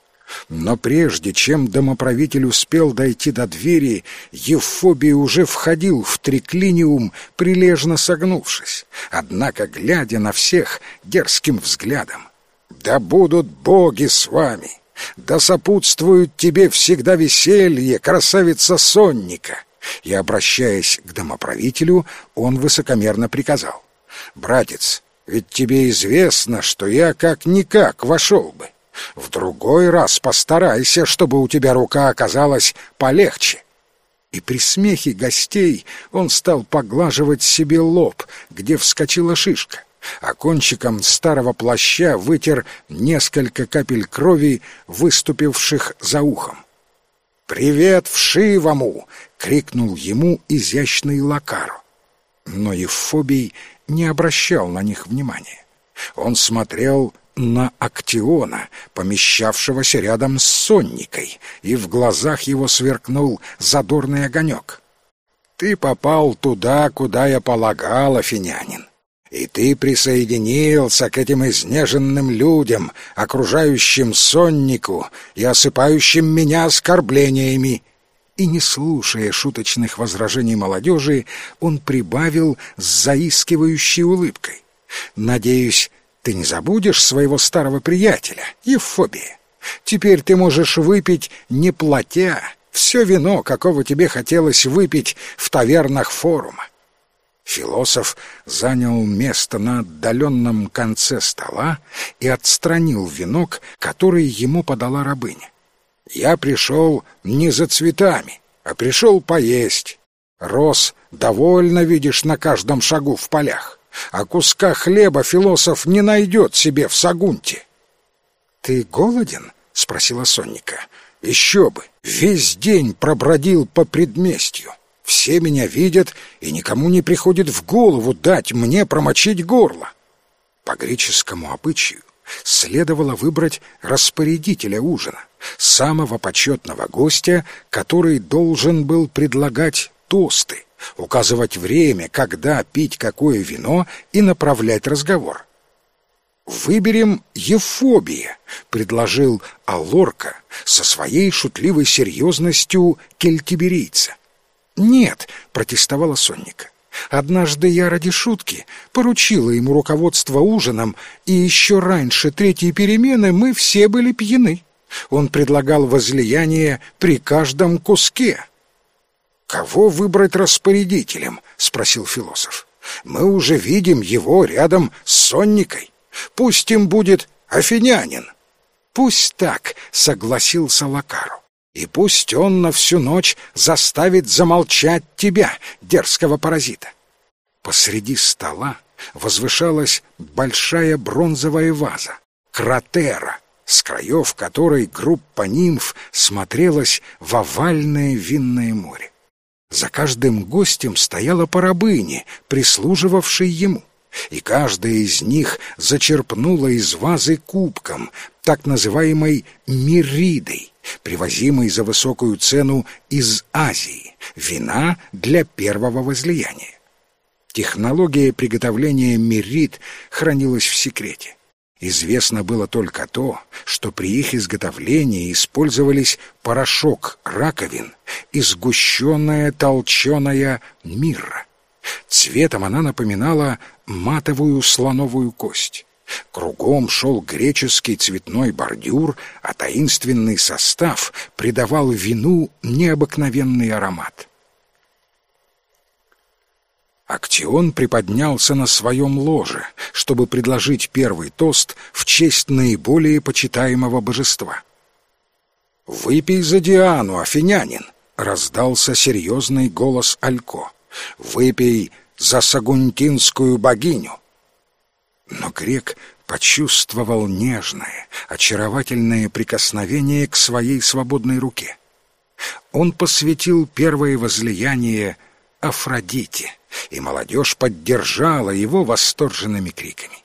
Но прежде чем домоправитель успел дойти до двери, Евфобий уже входил в триклиниум, прилежно согнувшись, однако глядя на всех дерзким взглядом. «Да будут боги с вами! Да сопутствует тебе всегда веселье, красавица сонника! И, обращаясь к домоправителю, он высокомерно приказал. «Братец, ведь тебе известно, что я как-никак вошел бы. В другой раз постарайся, чтобы у тебя рука оказалась полегче». И при смехе гостей он стал поглаживать себе лоб, где вскочила шишка, а кончиком старого плаща вытер несколько капель крови, выступивших за ухом. «Привет вшивому!» — крикнул ему изящный Лакару. Но Евфобий не обращал на них внимания. Он смотрел на Актиона, помещавшегося рядом с Сонникой, и в глазах его сверкнул задорный огонек. «Ты попал туда, куда я полагал, афинянин, и ты присоединился к этим изнеженным людям, окружающим Соннику и осыпающим меня оскорблениями». И, не слушая шуточных возражений молодежи, он прибавил с заискивающей улыбкой. «Надеюсь, ты не забудешь своего старого приятеля, Евфобия. Теперь ты можешь выпить, не платя, все вино, какого тебе хотелось выпить в тавернах форума. Философ занял место на отдаленном конце стола и отстранил венок, который ему подала рабыня. «Я пришел не за цветами, а пришел поесть. Рос довольно видишь на каждом шагу в полях а куска хлеба философ не найдет себе в Сагунте. — Ты голоден? — спросила Сонника. — Еще бы! Весь день пробродил по предместью. Все меня видят, и никому не приходит в голову дать мне промочить горло. По греческому обычаю следовало выбрать распорядителя ужина, самого почетного гостя, который должен был предлагать тосты, указывать время, когда пить какое вино и направлять разговор. «Выберем Ефобия», — предложил Алорка со своей шутливой серьезностью кельтиберийца. «Нет», — протестовала Сонника. «Однажды я ради шутки поручила ему руководство ужином, и еще раньше третьей перемены мы все были пьяны. Он предлагал возлияние при каждом куске». «Кого выбрать распорядителем?» — спросил философ. «Мы уже видим его рядом с Сонникой. Пусть им будет афинянин». «Пусть так», — согласился Лакару. «И пусть он на всю ночь заставит замолчать тебя, дерзкого паразита». Посреди стола возвышалась большая бронзовая ваза, кратера, с краев которой группа нимф смотрелась в овальное винное море. За каждым гостем стояла по рабыне, прислуживавшей ему, и каждая из них зачерпнула из вазы кубком, так называемой миридой, привозимой за высокую цену из Азии, вина для первого возлияния. Технология приготовления мирид хранилась в секрете. Известно было только то, что при их изготовлении использовались порошок раковин и сгущенная толченая мирра. Цветом она напоминала матовую слоновую кость. Кругом шел греческий цветной бордюр, а таинственный состав придавал вину необыкновенный аромат. Актион приподнялся на своем ложе, чтобы предложить первый тост в честь наиболее почитаемого божества. «Выпей за Диану, афинянин!» — раздался серьезный голос Алько. «Выпей за сагунтинскую богиню!» Но грек почувствовал нежное, очаровательное прикосновение к своей свободной руке. Он посвятил первое возлияние Афродите — и молодежь поддержала его восторженными криками.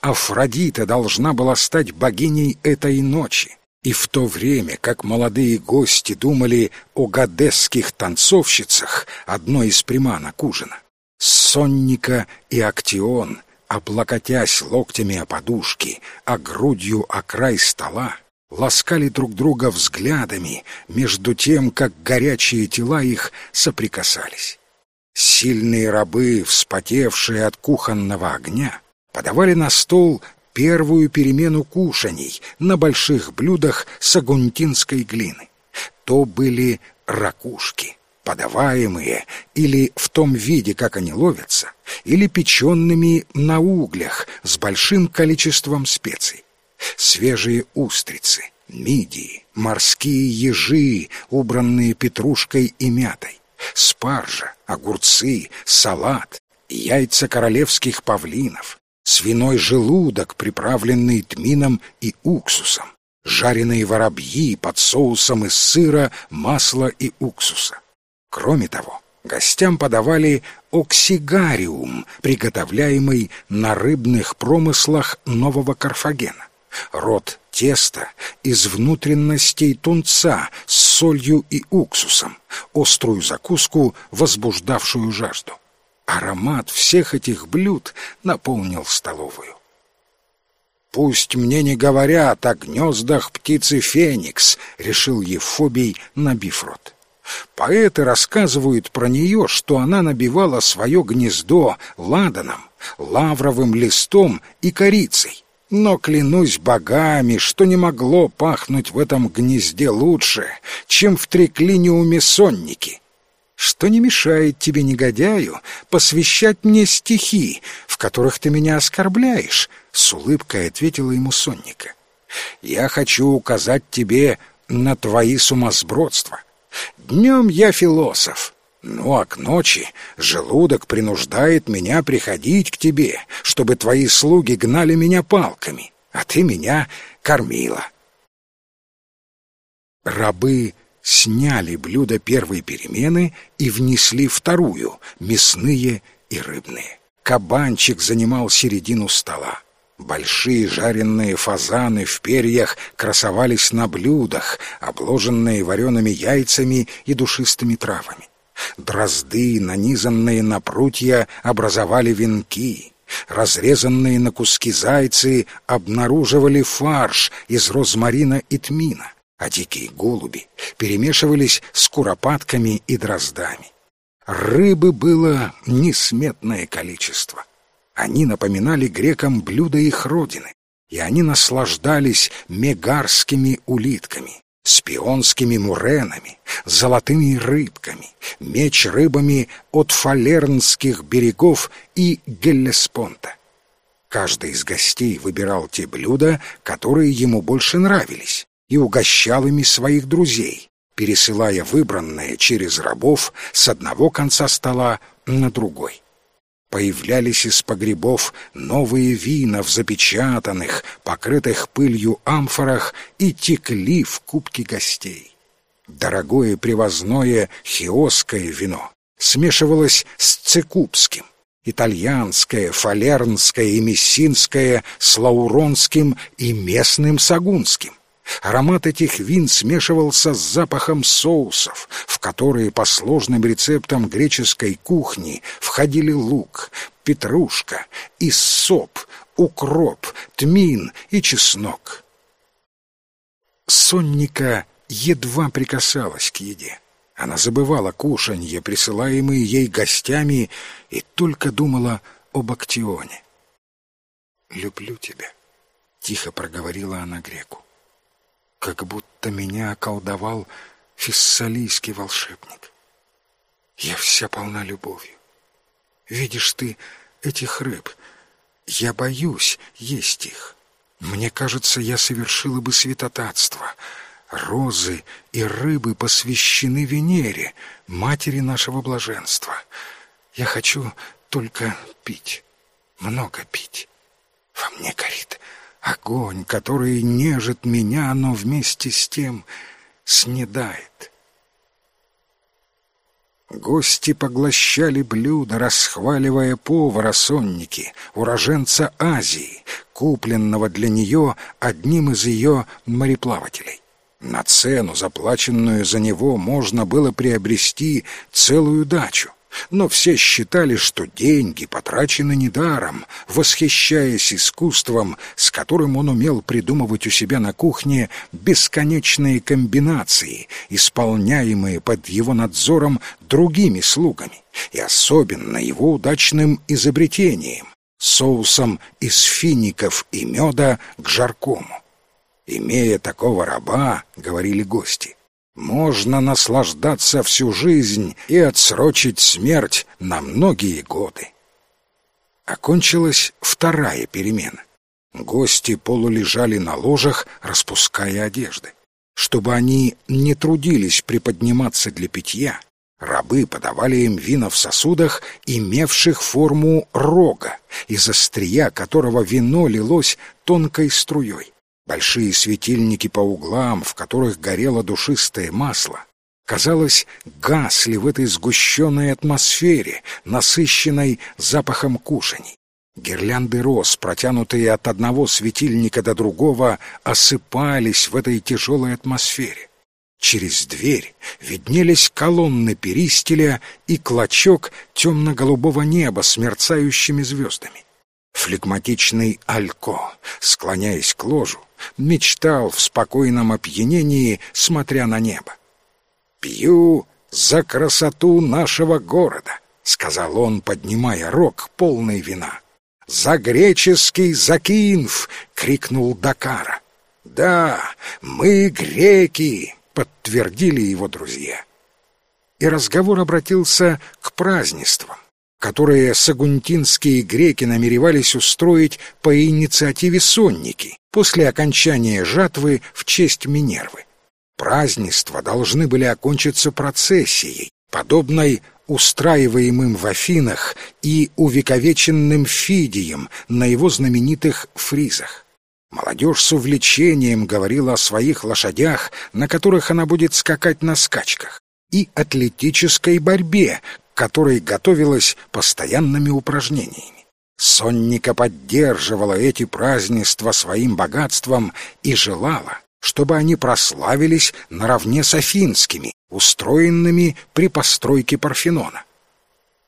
Афродита должна была стать богиней этой ночи, и в то время, как молодые гости думали о гадесских танцовщицах, одной из приманок ужина, Сонника и Актион, облокотясь локтями о подушки, а грудью о край стола, ласкали друг друга взглядами между тем, как горячие тела их соприкасались. Сильные рабы, вспотевшие от кухонного огня, подавали на стол первую перемену кушаний на больших блюдах сагунтинской глины. То были ракушки, подаваемые или в том виде, как они ловятся, или печенными на углях с большим количеством специй. Свежие устрицы, мидии, морские ежи, убранные петрушкой и мятой, спаржа, огурцы, салат, яйца королевских павлинов, свиной желудок, приправленный тмином и уксусом, жареные воробьи под соусом из сыра, масла и уксуса. Кроме того, гостям подавали оксигариум, приготовляемый на рыбных промыслах Нового Карфагена. Рот теста из внутренностей тунца с солью и уксусом, острую закуску, возбуждавшую жажду. Аромат всех этих блюд наполнил столовую. «Пусть мне не говорят о гнездах птицы Феникс», — решил Ефобий, набив рот. Поэты рассказывают про нее, что она набивала свое гнездо ладаном, лавровым листом и корицей. Но клянусь богами, что не могло пахнуть в этом гнезде лучше, чем в триклиниуме сонники. Что не мешает тебе, негодяю, посвящать мне стихи, в которых ты меня оскорбляешь? С улыбкой ответила ему сонника. Я хочу указать тебе на твои сумасбродства. Днем я философ, ну а к ночи желудок принуждает меня приходить к тебе, чтобы твои слуги гнали меня палками, а ты меня кормила. Рабы сняли блюда первой перемены и внесли вторую, мясные и рыбные. Кабанчик занимал середину стола. Большие жареные фазаны в перьях красовались на блюдах, обложенные вареными яйцами и душистыми травами. Дрозды, нанизанные на прутья, образовали венки. Разрезанные на куски зайцы обнаруживали фарш из розмарина и тмина, а дикие голуби перемешивались с куропатками и дроздами. Рыбы было несметное количество. Они напоминали грекам блюда их родины, и они наслаждались мегарскими улитками, спионскими муренами, золотыми рыбками, меч-рыбами от фалернских берегов и Геллеспонта. Каждый из гостей выбирал те блюда, которые ему больше нравились, и угощал ими своих друзей, пересылая выбранное через рабов с одного конца стола на другой появлялись из погребов новые вина в запечатанных, покрытых пылью амфорах и текли в кубки гостей. Дорогое привозное хиосское вино смешивалось с цикубским, итальянское, фалернское и мессинское с лауронским и местным сагунским. Аромат этих вин смешивался с запахом соусов, в которые по сложным рецептам греческой кухни входили лук, петрушка, иссоп, укроп, тмин и чеснок. Сонника едва прикасалась к еде. Она забывала кушанье, присылаемые ей гостями, и только думала об Актионе. «Люблю тебя», — тихо проговорила она греку как будто меня околдовал фессалийский волшебник. Я вся полна любовью. Видишь ты этих рыб? Я боюсь есть их. Мне кажется, я совершила бы святотатство. Розы и рыбы посвящены Венере, матери нашего блаженства. Я хочу только пить, много пить. Во мне горит огонь, который нежит меня, но вместе с тем снедает. Гости поглощали блюда, расхваливая повара сонники, уроженца Азии, купленного для нее одним из ее мореплавателей. На цену, заплаченную за него, можно было приобрести целую дачу но все считали, что деньги потрачены недаром, восхищаясь искусством, с которым он умел придумывать у себя на кухне бесконечные комбинации, исполняемые под его надзором другими слугами, и особенно его удачным изобретением — соусом из фиников и меда к жаркому. «Имея такого раба, — говорили гости, — можно наслаждаться всю жизнь и отсрочить смерть на многие годы. Окончилась вторая перемена. Гости полулежали на ложах, распуская одежды. Чтобы они не трудились приподниматься для питья, рабы подавали им вина в сосудах, имевших форму рога, из острия которого вино лилось тонкой струей. Большие светильники по углам, в которых горело душистое масло, казалось, гасли в этой сгущенной атмосфере, насыщенной запахом кушаний. Гирлянды роз, протянутые от одного светильника до другого, осыпались в этой тяжелой атмосфере. Через дверь виднелись колонны перистеля и клочок темно-голубого неба с мерцающими звездами. Флегматичный Алько, склоняясь к ложу, мечтал в спокойном опьянении, смотря на небо. «Пью за красоту нашего города», — сказал он, поднимая рог, полный вина. «За греческий Закинф!» — крикнул Дакара. «Да, мы греки!» — подтвердили его друзья. И разговор обратился к празднествам, которые сагунтинские греки намеревались устроить по инициативе сонники после окончания жатвы в честь Минервы. Празднества должны были окончиться процессией, подобной устраиваемым в Афинах и увековеченным Фидием на его знаменитых фризах. Молодежь с увлечением говорила о своих лошадях, на которых она будет скакать на скачках, и атлетической борьбе, которой готовилась постоянными упражнениями. Сонника поддерживала эти празднества своим богатством и желала, чтобы они прославились наравне с афинскими, устроенными при постройке Парфенона.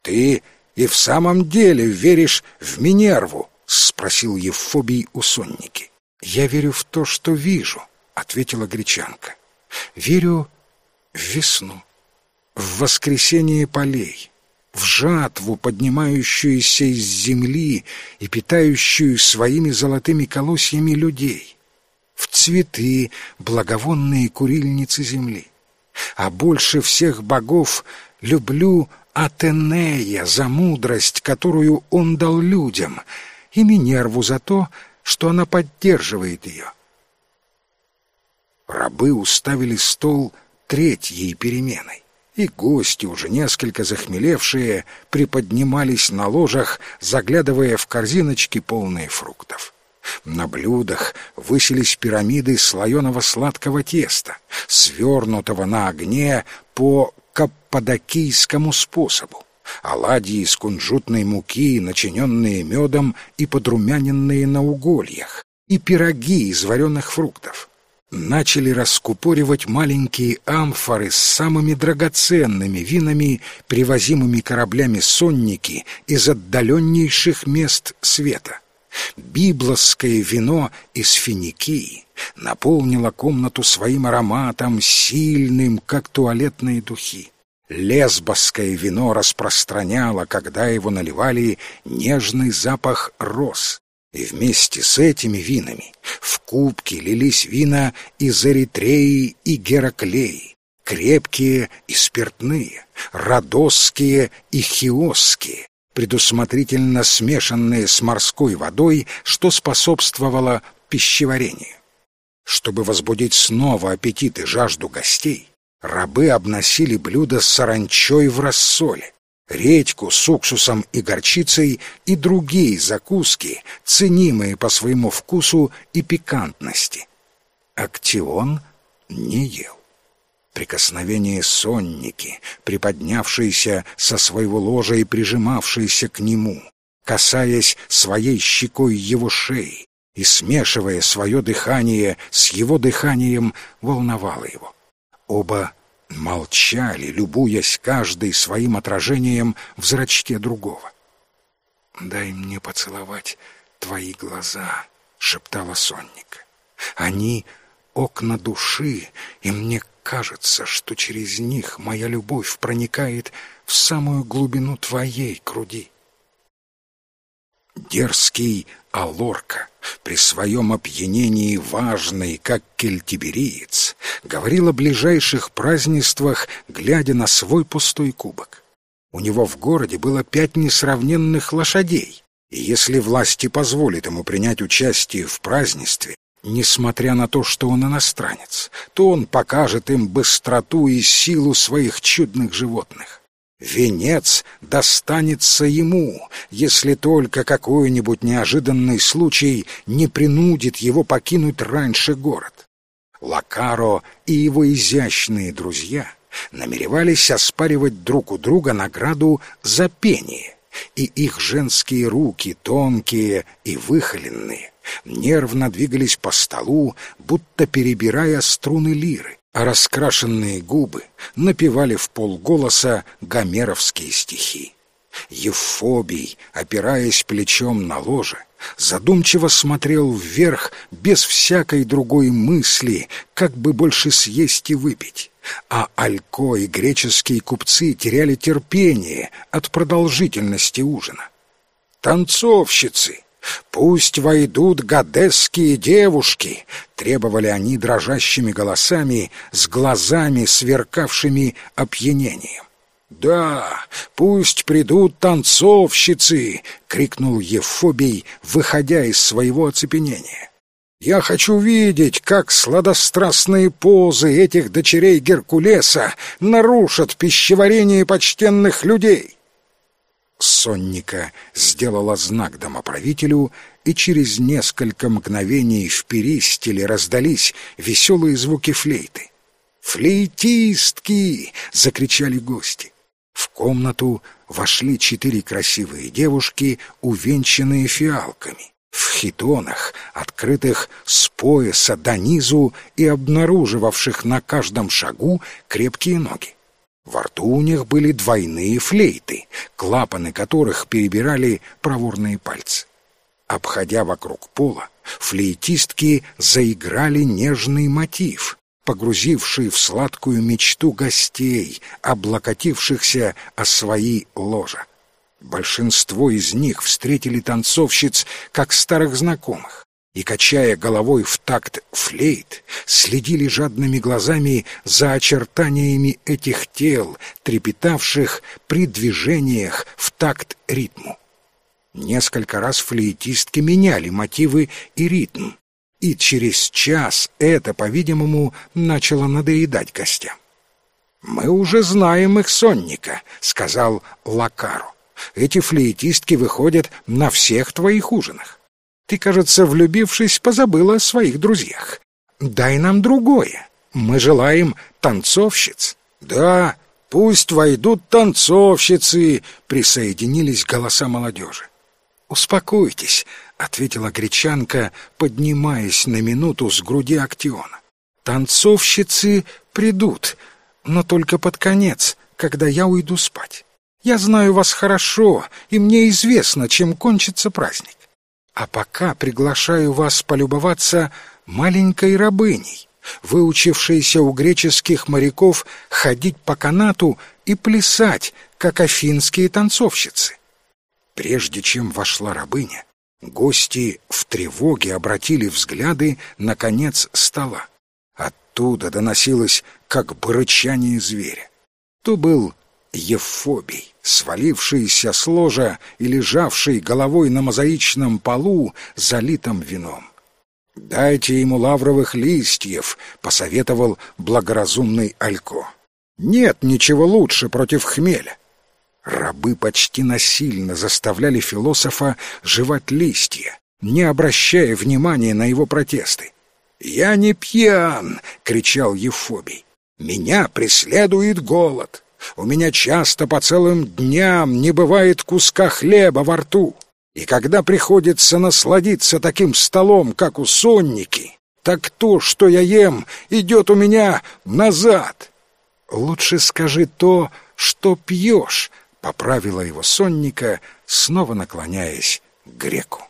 «Ты и в самом деле веришь в Минерву?» — спросил Евфобий у сонники. «Я верю в то, что вижу», — ответила гречанка. «Верю в весну, в воскресение полей, в жатву, поднимающуюся из земли и питающую своими золотыми колосьями людей, в цветы, благовонные курильницы земли. А больше всех богов люблю Атенея за мудрость, которую он дал людям, и Минерву за то, что она поддерживает ее. Рабы уставили стол третьей переменой, и гости, уже несколько захмелевшие, приподнимались на ложах, заглядывая в корзиночки, полные фруктов. На блюдах высились пирамиды слоеного сладкого теста, свернутого на огне по каппадокийскому способу. Оладьи из кунжутной муки, начиненные медом и подрумяненные на угольях, и пироги из вареных фруктов. Начали раскупоривать маленькие амфоры с самыми драгоценными винами, привозимыми кораблями сонники из отдаленнейших мест света. Библосское вино из Финикии наполнило комнату своим ароматом, сильным, как туалетные духи. Лесбосское вино распространяло, когда его наливали, нежный запах роз. И вместе с этими винами в кубки лились вина из Эритреи и Гераклеи, крепкие и спиртные, родосские и хиосские, предусмотрительно смешанные с морской водой, что способствовало пищеварению. Чтобы возбудить снова аппетит и жажду гостей, рабы обносили блюда с саранчой в рассоле, редьку с уксусом и горчицей и другие закуски, ценимые по своему вкусу и пикантности. Актион не ел. Прикосновение сонники, приподнявшиеся со своего ложа и прижимавшиеся к нему, касаясь своей щекой его шеи и смешивая свое дыхание с его дыханием, волновало его. Оба молчали, любуясь каждый своим отражением в зрачке другого. «Дай мне поцеловать твои глаза», — шептала сонника. «Они — окна души, и мне кажется, что через них моя любовь проникает в самую глубину твоей груди. Дерзкий Алорка, при своем опьянении важный, как кельтибериец, говорил о ближайших празднествах, глядя на свой пустой кубок. У него в городе было пять несравненных лошадей, и если власти позволят ему принять участие в празднестве, несмотря на то, что он иностранец, то он покажет им быстроту и силу своих чудных животных. Венец достанется ему, если только какой-нибудь неожиданный случай не принудит его покинуть раньше город. Лакаро и его изящные друзья намеревались оспаривать друг у друга награду за пение, и их женские руки, тонкие и выхоленные, нервно двигались по столу, будто перебирая струны лиры а раскрашенные губы напевали в полголоса гомеровские стихи. Евфобий, опираясь плечом на ложе, задумчиво смотрел вверх без всякой другой мысли, как бы больше съесть и выпить. А Алько и греческие купцы теряли терпение от продолжительности ужина. Танцовщицы, «Пусть войдут гадесские девушки!» — требовали они дрожащими голосами, с глазами, сверкавшими опьянением. «Да, пусть придут танцовщицы!» — крикнул Ефобий, выходя из своего оцепенения. «Я хочу видеть, как сладострастные позы этих дочерей Геркулеса нарушат пищеварение почтенных людей!» Сонника сделала знак домоправителю, и через несколько мгновений в перистеле раздались веселые звуки флейты. «Флейтистки!» — закричали гости. В комнату вошли четыре красивые девушки, увенчанные фиалками, в хитонах, открытых с пояса до низу и обнаруживавших на каждом шагу крепкие ноги. Во рту у них были двойные флейты, клапаны которых перебирали проворные пальцы. Обходя вокруг пола, флейтистки заиграли нежный мотив, погрузивший в сладкую мечту гостей, облокотившихся о свои ложа. Большинство из них встретили танцовщиц как старых знакомых и, качая головой в такт флейт, следили жадными глазами за очертаниями этих тел, трепетавших при движениях в такт ритму. Несколько раз флейтистки меняли мотивы и ритм, и через час это, по-видимому, начало надоедать гостям. «Мы уже знаем их сонника», — сказал Лакару. «Эти флейтистки выходят на всех твоих ужинах. Ты, кажется, влюбившись, позабыла о своих друзьях. Дай нам другое. Мы желаем танцовщиц. Да, пусть войдут танцовщицы, присоединились голоса молодежи. Успокойтесь, ответила гречанка, поднимаясь на минуту с груди Актиона. Танцовщицы придут, но только под конец, когда я уйду спать. Я знаю вас хорошо, и мне известно, чем кончится праздник. А пока приглашаю вас полюбоваться маленькой рабыней, выучившейся у греческих моряков ходить по канату и плясать, как афинские танцовщицы. Прежде чем вошла рабыня, гости в тревоге обратили взгляды на конец стола. Оттуда доносилось как бы рычание зверя. То был Евфобий, свалившийся с ложа и лежавший головой на мозаичном полу, залитом вином. «Дайте ему лавровых листьев», — посоветовал благоразумный Алько. «Нет ничего лучше против хмеля». Рабы почти насильно заставляли философа жевать листья, не обращая внимания на его протесты. «Я не пьян!» — кричал Евфобий. «Меня преследует голод. У меня часто по целым дням не бывает куска хлеба во рту. И когда приходится насладиться таким столом, как у сонники, так то, что я ем, идет у меня назад. Лучше скажи то, что пьешь, — поправила его сонника, снова наклоняясь к греку.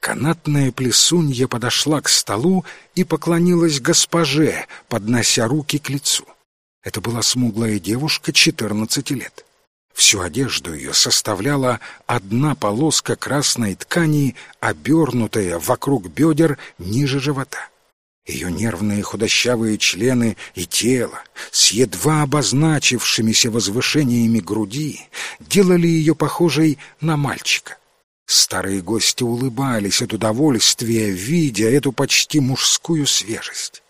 Канатная плесунья подошла к столу и поклонилась госпоже, поднося руки к лицу. Это была смуглая девушка четырнадцати лет. Всю одежду ее составляла одна полоска красной ткани, обернутая вокруг бедер ниже живота. Ее нервные худощавые члены и тело с едва обозначившимися возвышениями груди делали ее похожей на мальчика. Старые гости улыбались от удовольствия, видя эту почти мужскую свежесть.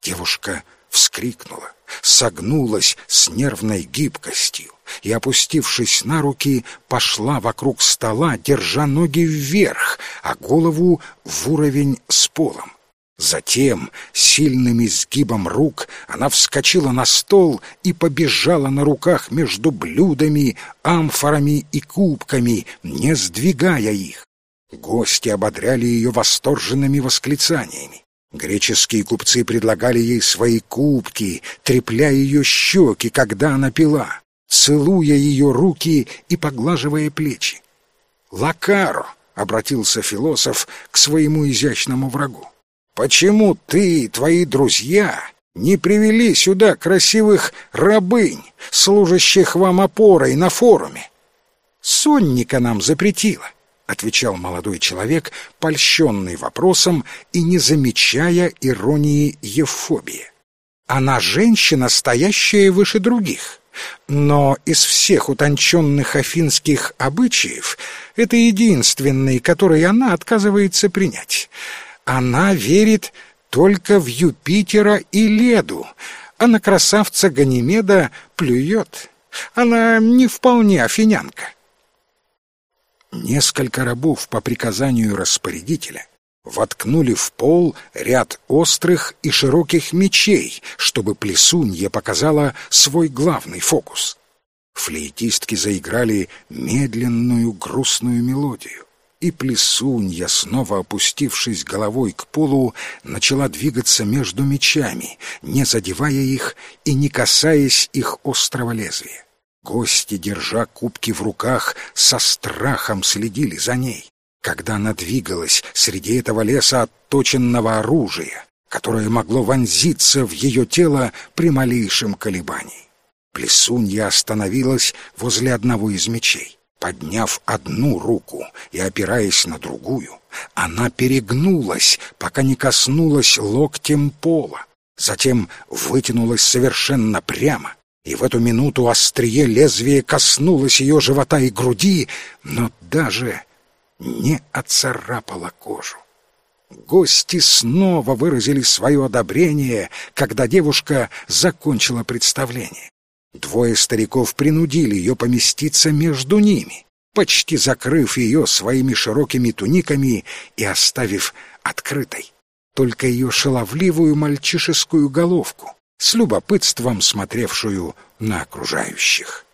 Девушка вскрикнула, согнулась с нервной гибкостью и, опустившись на руки, пошла вокруг стола, держа ноги вверх, а голову в уровень с полом. Затем, сильным изгибом рук, она вскочила на стол и побежала на руках между блюдами, амфорами и кубками, не сдвигая их. Гости ободряли ее восторженными восклицаниями. Греческие купцы предлагали ей свои кубки, трепляя ее щеки, когда она пила, целуя ее руки и поглаживая плечи. «Лакаро!» — обратился философ к своему изящному врагу. «Почему ты и твои друзья не привели сюда красивых рабынь, служащих вам опорой на форуме? Сонника нам запретила». — отвечал молодой человек, польщенный вопросом и не замечая иронии Евфобии. «Она женщина, стоящая выше других». Но из всех утонченных афинских обычаев это единственный, который она отказывается принять. Она верит только в Юпитера и Леду, а на красавца Ганимеда плюет. Она не вполне афинянка. Несколько рабов по приказанию распорядителя воткнули в пол ряд острых и широких мечей, чтобы плесунья показала свой главный фокус. Флейтистки заиграли медленную грустную мелодию, и плесунья, снова опустившись головой к полу, начала двигаться между мечами, не задевая их и не касаясь их острого лезвия. Гости, держа кубки в руках, со страхом следили за ней, когда она двигалась среди этого леса отточенного оружия, которое могло вонзиться в ее тело при малейшем колебании. Плесунья остановилась возле одного из мечей. Подняв одну руку и опираясь на другую, она перегнулась, пока не коснулась локтем пола. Затем вытянулась совершенно прямо и в эту минуту острие лезвия коснулось ее живота и груди, но даже не оцарапало кожу. Гости снова выразили свое одобрение, когда девушка закончила представление. Двое стариков принудили ее поместиться между ними, почти закрыв ее своими широкими туниками и оставив открытой только ее шаловливую мальчишескую головку с любопытством смотревшую на окружающих.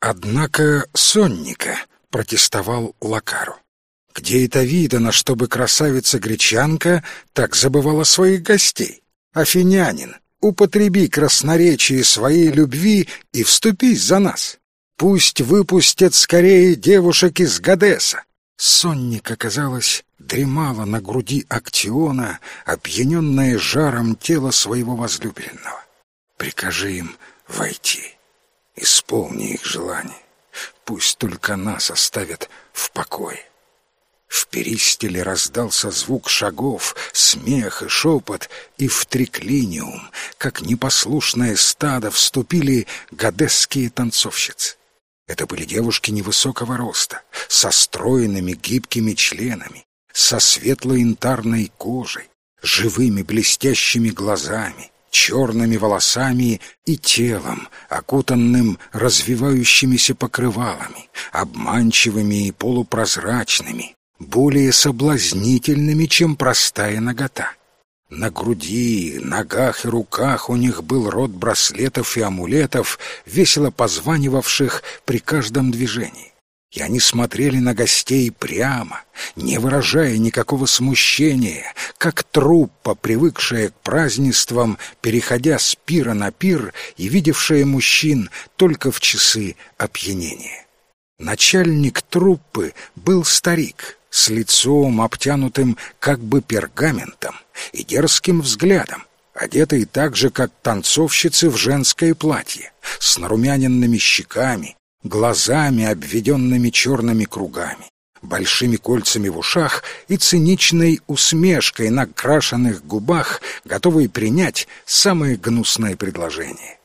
Однако сонника протестовал Лакару. Где это видано, чтобы красавица-гречанка так забывала своих гостей? Афинянин, употреби красноречие своей любви и вступись за нас. Пусть выпустят скорее девушек из Гадеса. Сонника, казалось, дремала на груди Актиона, опьяненная жаром тела своего возлюбленного. Прикажи им войти, исполни их желание. Пусть только нас оставят в покое. В перистеле раздался звук шагов, смех и шепот, и в триклиниум, как непослушное стадо, вступили гадесские танцовщицы. Это были девушки невысокого роста, со стройными гибкими членами, со светло-янтарной кожей, живыми блестящими глазами, черными волосами и телом, окутанным развивающимися покрывалами, обманчивыми и полупрозрачными, более соблазнительными, чем простая нагота. На груди, ногах и руках у них был рот браслетов и амулетов, весело позванивавших при каждом движении и они смотрели на гостей прямо, не выражая никакого смущения, как труппа, привыкшая к празднествам, переходя с пира на пир и видевшая мужчин только в часы опьянения. Начальник труппы был старик, с лицом, обтянутым как бы пергаментом, и дерзким взглядом, одетые так же, как танцовщицы в женское платье, с нарумяненными щеками, глазами, обведенными черными кругами, большими кольцами в ушах и циничной усмешкой на крашенных губах, готовые принять самое гнусное предложение.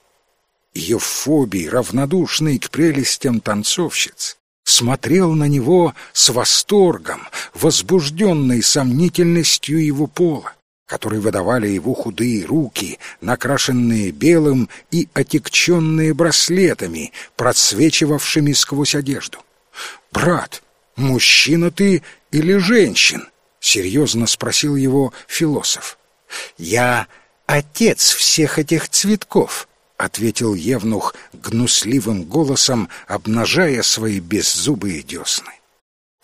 Ее фобий, равнодушный к прелестям танцовщиц, смотрел на него с восторгом, возбужденной сомнительностью его пола, который выдавали его худые руки, накрашенные белым и отекченные браслетами, просвечивавшими сквозь одежду. «Брат, мужчина ты или женщин?» — серьезно спросил его философ. «Я отец всех этих цветков», — ответил Евнух гнусливым голосом, обнажая свои беззубые десны.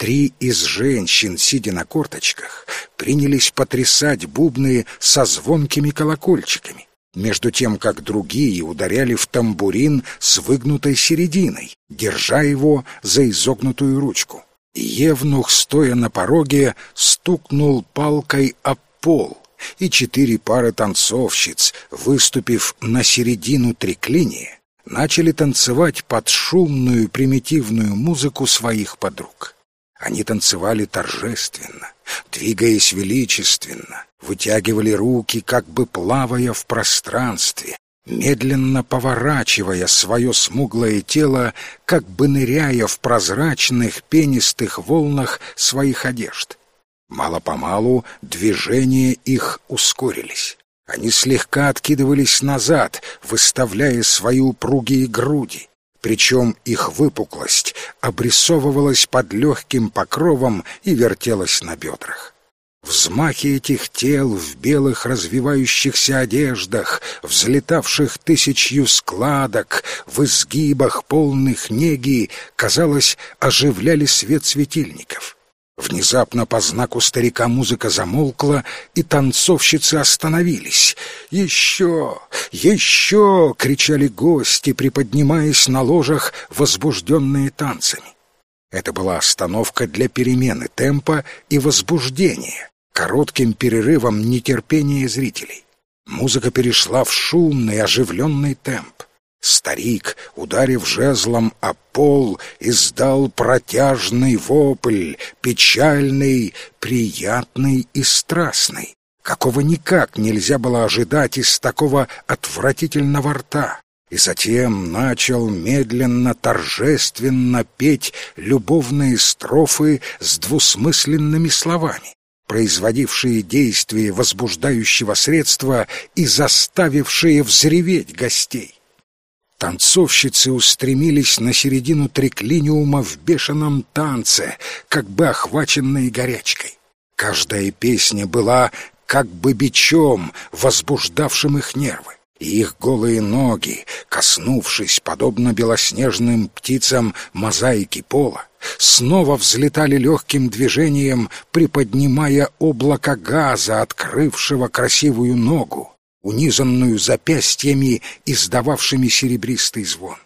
Три из женщин, сидя на корточках, принялись потрясать бубны со звонкими колокольчиками, между тем как другие ударяли в тамбурин с выгнутой серединой, держа его за изогнутую ручку. Евнух, стоя на пороге, стукнул палкой об пол, и четыре пары танцовщиц, выступив на середину триклиния, начали танцевать под шумную примитивную музыку своих подруг. Они танцевали торжественно, двигаясь величественно, вытягивали руки, как бы плавая в пространстве, медленно поворачивая свое смуглое тело, как бы ныряя в прозрачных пенистых волнах своих одежд. Мало-помалу движения их ускорились. Они слегка откидывались назад, выставляя свои упругие груди, причем их выпуклость обрисовывалась под легким покровом и вертелась на бедрах. Взмахи этих тел в белых развивающихся одеждах, взлетавших тысячью складок, в изгибах полных неги, казалось, оживляли свет светильников. Внезапно по знаку старика музыка замолкла, и танцовщицы остановились. «Еще! Еще!» — кричали гости, приподнимаясь на ложах, возбужденные танцами. Это была остановка для перемены темпа и возбуждения, коротким перерывом нетерпения зрителей. Музыка перешла в шумный, оживленный темп. Старик, ударив жезлом о пол, издал протяжный вопль, печальный, приятный и страстный, какого никак нельзя было ожидать из такого отвратительного рта, и затем начал медленно, торжественно петь любовные строфы с двусмысленными словами производившие действие возбуждающего средства и заставившие взреветь гостей. Танцовщицы устремились на середину триклиниума в бешеном танце, как бы охваченные горячкой. Каждая песня была как бы бичом, возбуждавшим их нервы. И их голые ноги, коснувшись, подобно белоснежным птицам мозаики пола, снова взлетали легким движением, приподнимая облако газа, открывшего красивую ногу унизанную запястьями, издававшими серебристый звон.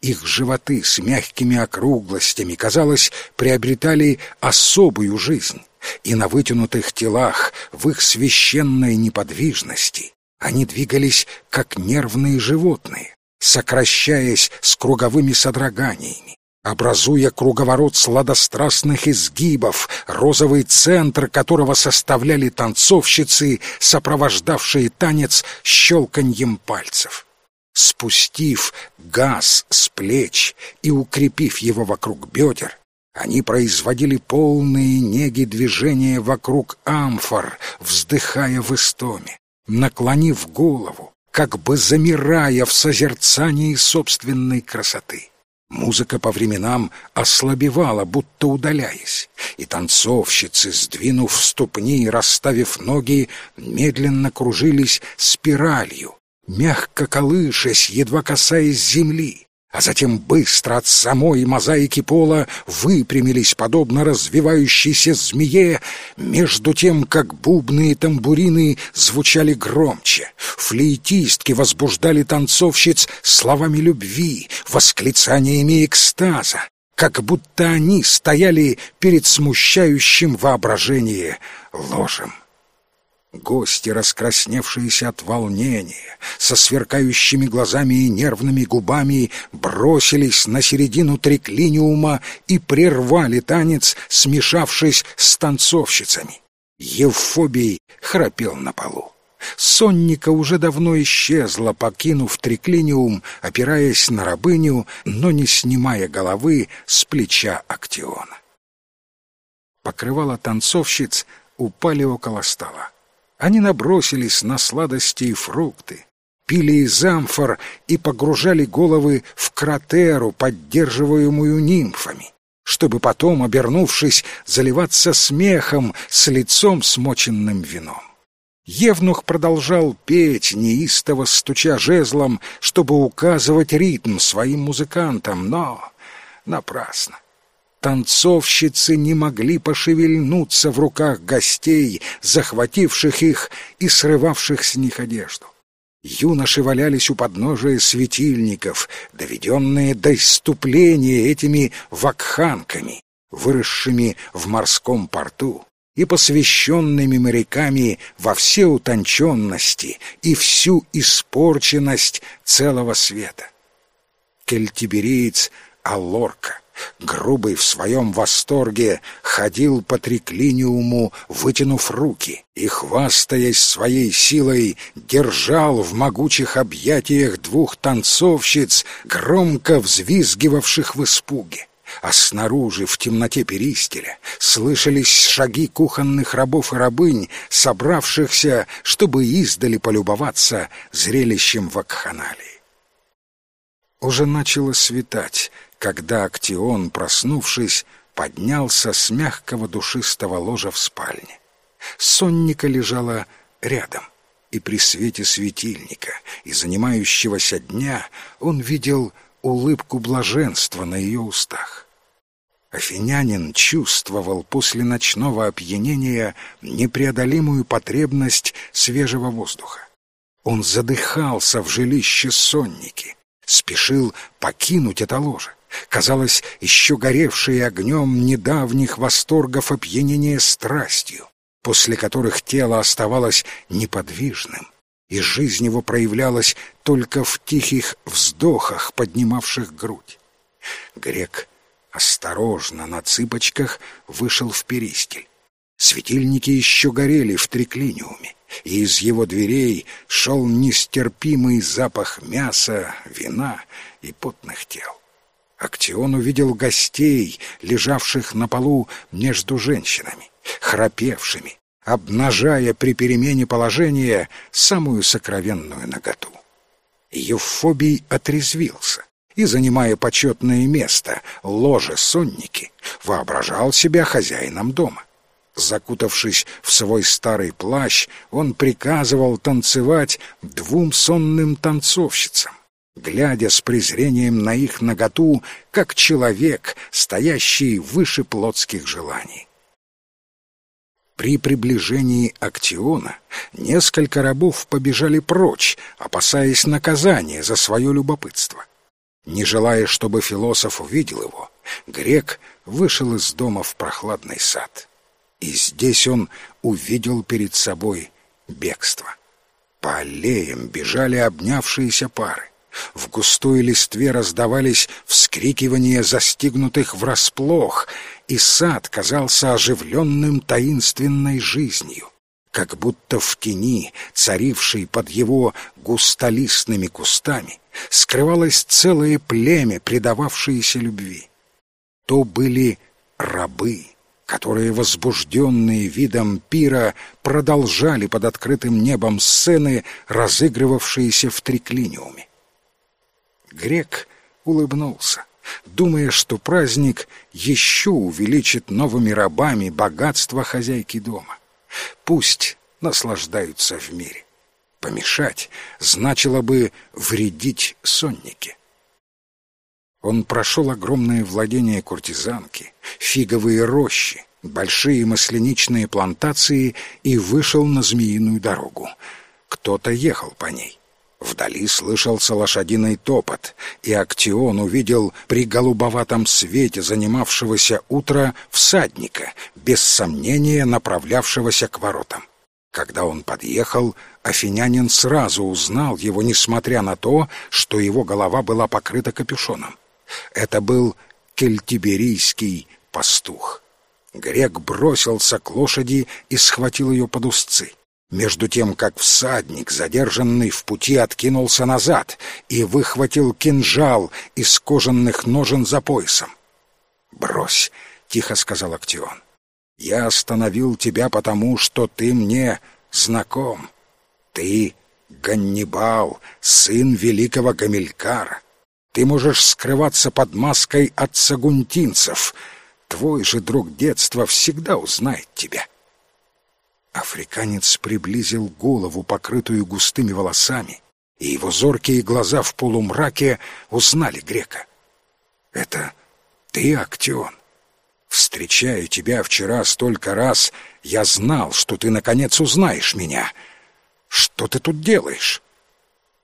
Их животы с мягкими округлостями, казалось, приобретали особую жизнь, и на вытянутых телах, в их священной неподвижности, они двигались, как нервные животные, сокращаясь с круговыми содроганиями, образуя круговорот сладострастных изгибов, розовый центр которого составляли танцовщицы, сопровождавшие танец щелканьем пальцев. Спустив газ с плеч и укрепив его вокруг бедер, они производили полные неги движения вокруг амфор, вздыхая в истоме, наклонив голову, как бы замирая в созерцании собственной красоты. Музыка по временам ослабевала, будто удаляясь, и танцовщицы, сдвинув ступни и расставив ноги, медленно кружились спиралью, мягко колышась, едва касаясь земли, а затем быстро от самой мозаики пола выпрямились, подобно развивающейся змее, между тем, как бубны и тамбурины звучали громче. Флейтистки возбуждали танцовщиц словами любви, восклицаниями экстаза, как будто они стояли перед смущающим воображение ложем. Гости, раскрасневшиеся от волнения, со сверкающими глазами и нервными губами, бросились на середину триклиниума и прервали танец, смешавшись с танцовщицами. Евфобий храпел на полу. Сонника уже давно исчезла, покинув триклиниум, опираясь на рабыню, но не снимая головы с плеча Актиона. Покрывало танцовщиц упали около стола. Они набросились на сладости и фрукты, пили из амфор и погружали головы в кратеру, поддерживаемую нимфами, чтобы потом, обернувшись, заливаться смехом с лицом смоченным вином. Евнух продолжал петь, неистово стуча жезлом, чтобы указывать ритм своим музыкантам, но напрасно. Танцовщицы не могли пошевельнуться в руках гостей, захвативших их и срывавших с них одежду. Юноши валялись у подножия светильников, доведенные до иступления этими вакханками, выросшими в морском порту и посвященными моряками во все утонченности и всю испорченность целого света. Кельтибериец Аллорка — грубый в своем восторге, ходил по триклиниуму, вытянув руки, и, хвастаясь своей силой, держал в могучих объятиях двух танцовщиц, громко взвизгивавших в испуге. А снаружи, в темноте перистеля, слышались шаги кухонных рабов и рабынь, собравшихся, чтобы издали полюбоваться зрелищем вакханалии. Уже начало светать, когда Актион, проснувшись, поднялся с мягкого душистого ложа в спальне. Сонника лежала рядом, и при свете светильника и занимающегося дня он видел улыбку блаженства на ее устах. Афинянин чувствовал после ночного опьянения непреодолимую потребность свежего воздуха. Он задыхался в жилище сонники, спешил покинуть это ложе казалось, еще горевшие огнем недавних восторгов опьянения страстью, после которых тело оставалось неподвижным, и жизнь его проявлялась только в тихих вздохах, поднимавших грудь. Грек осторожно на цыпочках вышел в перистель. Светильники еще горели в триклиниуме, и из его дверей шел нестерпимый запах мяса, вина и потных тел. Актион увидел гостей, лежавших на полу между женщинами, храпевшими, обнажая при перемене положения самую сокровенную наготу. Евфобий отрезвился и, занимая почетное место, ложе сонники, воображал себя хозяином дома. Закутавшись в свой старый плащ, он приказывал танцевать двум сонным танцовщицам глядя с презрением на их наготу, как человек, стоящий выше плотских желаний. При приближении Актиона несколько рабов побежали прочь, опасаясь наказания за свое любопытство. Не желая, чтобы философ увидел его, грек вышел из дома в прохладный сад. И здесь он увидел перед собой бегство. По аллеям бежали обнявшиеся пары. В густой листве раздавались вскрикивания застигнутых врасплох, и сад казался оживленным таинственной жизнью, как будто в тени, царившей под его густолистными кустами, скрывалось целое племя, предававшееся любви. То были рабы, которые, возбужденные видом пира, продолжали под открытым небом сцены, разыгрывавшиеся в триклиниуме. Грек улыбнулся, думая, что праздник еще увеличит новыми рабами богатство хозяйки дома. Пусть наслаждаются в мире. Помешать значило бы вредить соннике. Он прошел огромное владение куртизанки, фиговые рощи, большие масляничные плантации и вышел на змеиную дорогу. Кто-то ехал по ней. Вдали слышался лошадиный топот, и Актион увидел при голубоватом свете занимавшегося утро всадника, без сомнения направлявшегося к воротам. Когда он подъехал, афинянин сразу узнал его, несмотря на то, что его голова была покрыта капюшоном. Это был кельтиберийский пастух. Грек бросился к лошади и схватил ее под узцы. Между тем, как всадник, задержанный в пути, откинулся назад и выхватил кинжал из кожаных ножен за поясом. «Брось», — тихо сказал Актион. «Я остановил тебя потому, что ты мне знаком. Ты Ганнибал, сын великого Гамилькара. Ты можешь скрываться под маской от сагунтинцев. Твой же друг детства всегда узнает тебя». Африканец приблизил голову, покрытую густыми волосами, и его зоркие глаза в полумраке узнали грека. «Это ты, Актион? Встречаю тебя вчера столько раз, я знал, что ты, наконец, узнаешь меня. Что ты тут делаешь?»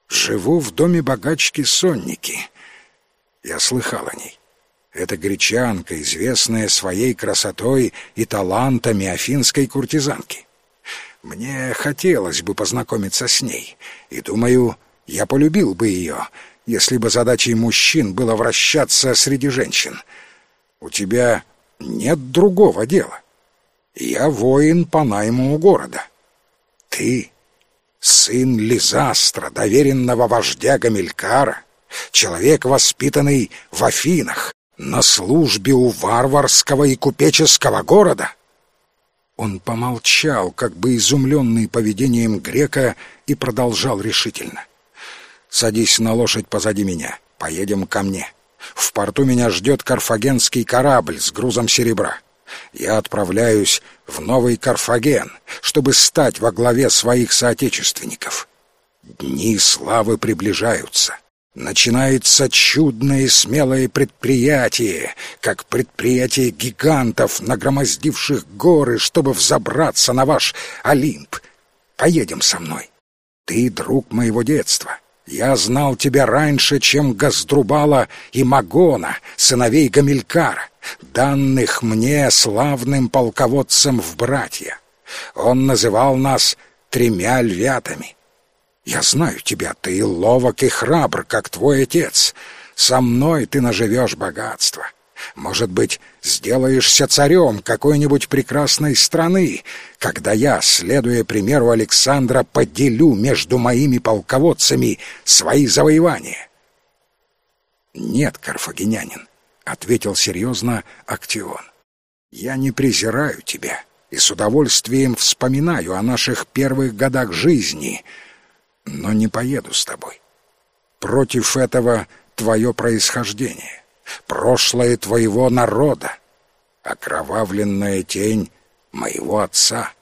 «Живу в доме богачки Сонники. Я слыхал о ней. Это гречанка, известная своей красотой и талантами афинской куртизанки. Мне хотелось бы познакомиться с ней, и, думаю, я полюбил бы ее, если бы задачей мужчин было вращаться среди женщин. У тебя нет другого дела. Я воин по найму города. Ты — сын Лизастра, доверенного вождя Гамилькара, человек, воспитанный в Афинах, на службе у варварского и купеческого города — он помолчал, как бы изумленный поведением грека, и продолжал решительно. «Садись на лошадь позади меня. Поедем ко мне. В порту меня ждет карфагенский корабль с грузом серебра. Я отправляюсь в Новый Карфаген, чтобы стать во главе своих соотечественников. Дни славы приближаются начинается чудное и смелое предприятие, как предприятие гигантов, нагромоздивших горы, чтобы взобраться на ваш Олимп. Поедем со мной. Ты друг моего детства. Я знал тебя раньше, чем Газдрубала и Магона, сыновей Гамилькара, данных мне славным полководцем в братья. Он называл нас тремя львятами. Я знаю тебя, ты ловок и храбр, как твой отец. Со мной ты наживешь богатство. Может быть, сделаешься царем какой-нибудь прекрасной страны, когда я, следуя примеру Александра, поделю между моими полководцами свои завоевания. Нет, карфагенянин, — ответил серьезно Актион. Я не презираю тебя и с удовольствием вспоминаю о наших первых годах жизни — но не поеду с тобой. Против этого твое происхождение, прошлое твоего народа, окровавленная тень моего отца.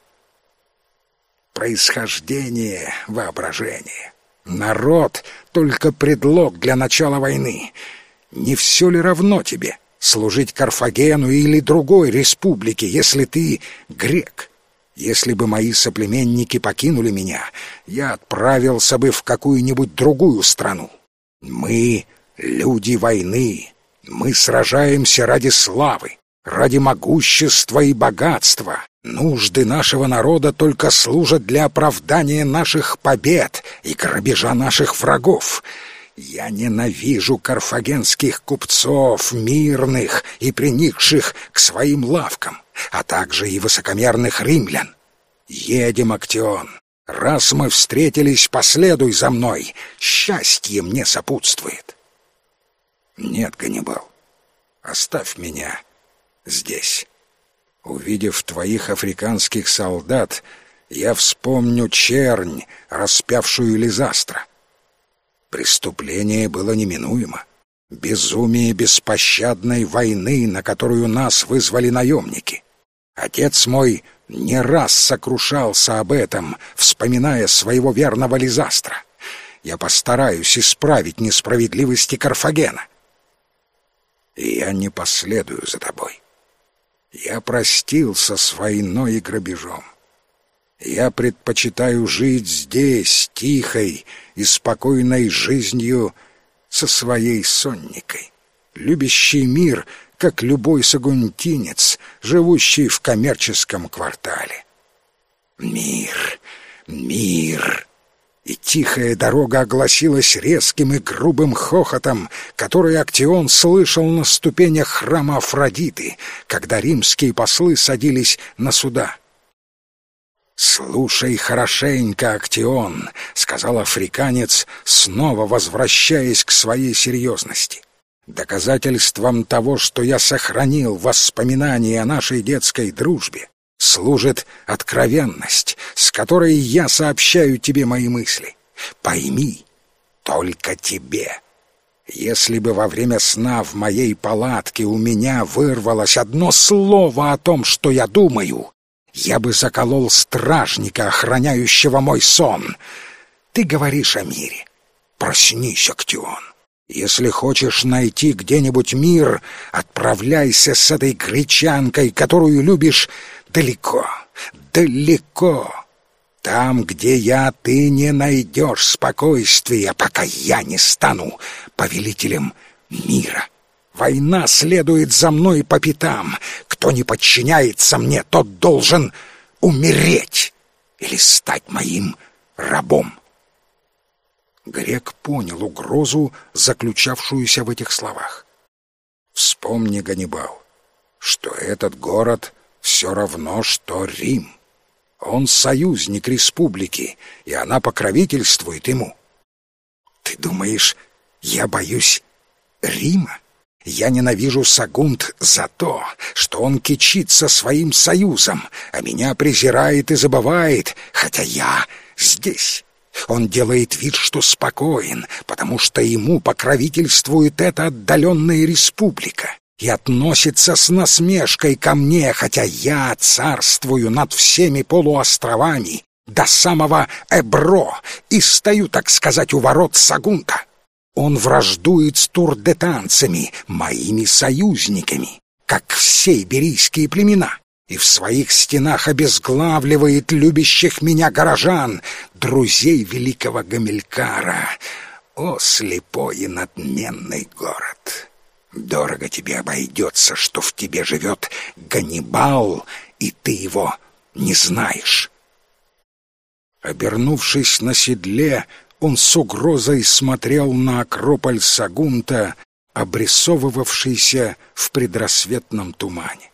Происхождение, воображение, народ — только предлог для начала войны. Не все ли равно тебе служить Карфагену или другой республике, если ты грек?» Если бы мои соплеменники покинули меня, я отправился бы в какую-нибудь другую страну. Мы — люди войны. Мы сражаемся ради славы, ради могущества и богатства. Нужды нашего народа только служат для оправдания наших побед и грабежа наших врагов. Я ненавижу карфагенских купцов, мирных и приникших к своим лавкам а также и высокомерных римлян. Едем, Актион. Раз мы встретились, последуй за мной. Счастье мне сопутствует. Нет, Ганнибал, оставь меня здесь. Увидев твоих африканских солдат, я вспомню чернь, распявшую Лизастра. Преступление было неминуемо. Безумие беспощадной войны, на которую нас вызвали наемники. Отец мой не раз сокрушался об этом, вспоминая своего верного Лизастра. Я постараюсь исправить несправедливости Карфагена. И я не последую за тобой. Я простился с войной и грабежом. Я предпочитаю жить здесь, тихой и спокойной жизнью со своей сонникой, любящей мир — как любой сагунтинец, живущий в коммерческом квартале. Мир, мир. И тихая дорога огласилась резким и грубым хохотом, который Актион слышал на ступенях храма Афродиты, когда римские послы садились на суда. «Слушай хорошенько, Актион», — сказал африканец, снова возвращаясь к своей серьезности. «Доказательством того, что я сохранил воспоминания о нашей детской дружбе, служит откровенность, с которой я сообщаю тебе мои мысли. Пойми, только тебе. Если бы во время сна в моей палатке у меня вырвалось одно слово о том, что я думаю, я бы заколол стражника, охраняющего мой сон. Ты говоришь о мире. Проснись, Актион. Если хочешь найти где-нибудь мир, отправляйся с этой гречанкой, которую любишь, далеко, далеко. Там, где я, ты не найдешь спокойствия, пока я не стану повелителем мира. Война следует за мной по пятам. Кто не подчиняется мне, тот должен умереть или стать моим рабом. Грек понял угрозу, заключавшуюся в этих словах. Вспомни, Ганнибал, что этот город все равно, что Рим. Он союзник республики, и она покровительствует ему. Ты думаешь, я боюсь Рима? Я ненавижу Сагунт за то, что он кичится своим союзом, а меня презирает и забывает, хотя я здесь. Он делает вид, что спокоен, потому что ему покровительствует эта отдаленная республика и относится с насмешкой ко мне, хотя я царствую над всеми полуостровами до самого Эбро и стою, так сказать, у ворот Сагунта. Он враждует с турдетанцами, моими союзниками, как все иберийские племена, и в своих стенах обезглавливает любящих меня горожан, друзей великого Гамилькара. О, слепой и надменный город! Дорого тебе обойдется, что в тебе живет Ганнибал, и ты его не знаешь. Обернувшись на седле, он с угрозой смотрел на Акрополь Сагунта, обрисовывавшийся в предрассветном тумане.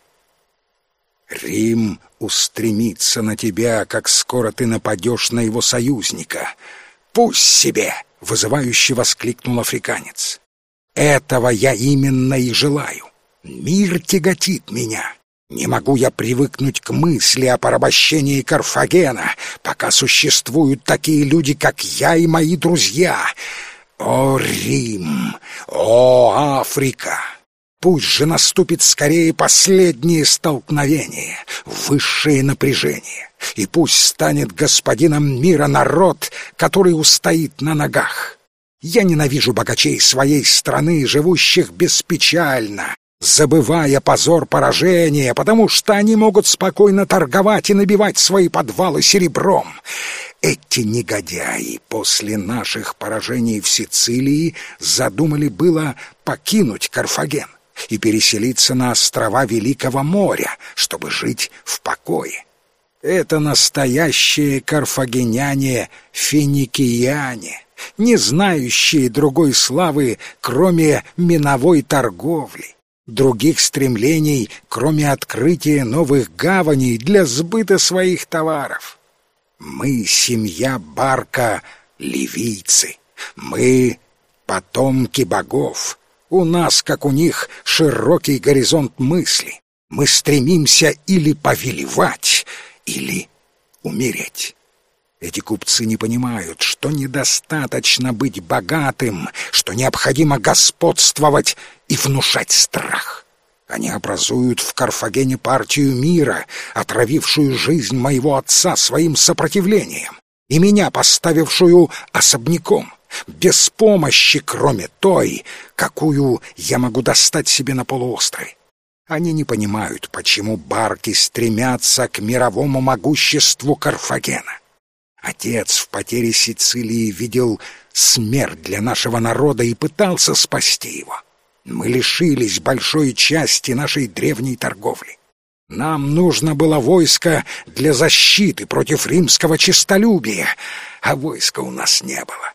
«Рим устремится на тебя, как скоро ты нападешь на его союзника. Пусть себе!» — вызывающе воскликнул африканец. Этого я именно и желаю. Мир тяготит меня. Не могу я привыкнуть к мысли о порабощении Карфагена, пока существуют такие люди, как я и мои друзья. О, Рим! О, Африка! Пусть же наступит скорее последнее столкновение, высшее напряжение, и пусть станет господином мира народ, который устоит на ногах. Я ненавижу богачей своей страны, живущих беспечально, забывая позор поражения, потому что они могут спокойно торговать и набивать свои подвалы серебром. Эти негодяи после наших поражений в Сицилии задумали было покинуть Карфаген и переселиться на острова Великого моря, чтобы жить в покое. Это настоящие карфагеняне-финикияне, не знающие другой славы, кроме миновой торговли, других стремлений, кроме открытия новых гаваней для сбыта своих товаров. Мы, семья Барка, ливийцы, мы потомки богов, у нас, как у них, широкий горизонт мысли. Мы стремимся или повелевать, или умереть. Эти купцы не понимают, что недостаточно быть богатым, что необходимо господствовать и внушать страх. Они образуют в Карфагене партию мира, отравившую жизнь моего отца своим сопротивлением, и меня поставившую особняком, без помощи, кроме той, какую я могу достать себе на полуострове. Они не понимают, почему барки стремятся к мировому могуществу Карфагена. Отец в потере Сицилии видел смерть для нашего народа и пытался спасти его. Мы лишились большой части нашей древней торговли. Нам нужно было войско для защиты против римского честолюбия, а войска у нас не было.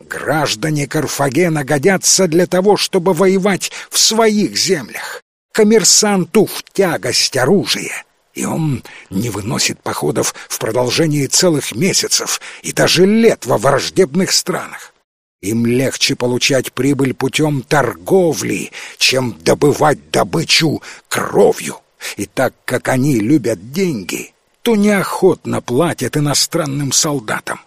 Граждане Карфагена годятся для того, чтобы воевать в своих землях. Коммерсанту в тягость оружия, и он не выносит походов в продолжении целых месяцев и даже лет во враждебных странах. Им легче получать прибыль путем торговли, чем добывать добычу кровью. И так как они любят деньги, то неохотно платят иностранным солдатам.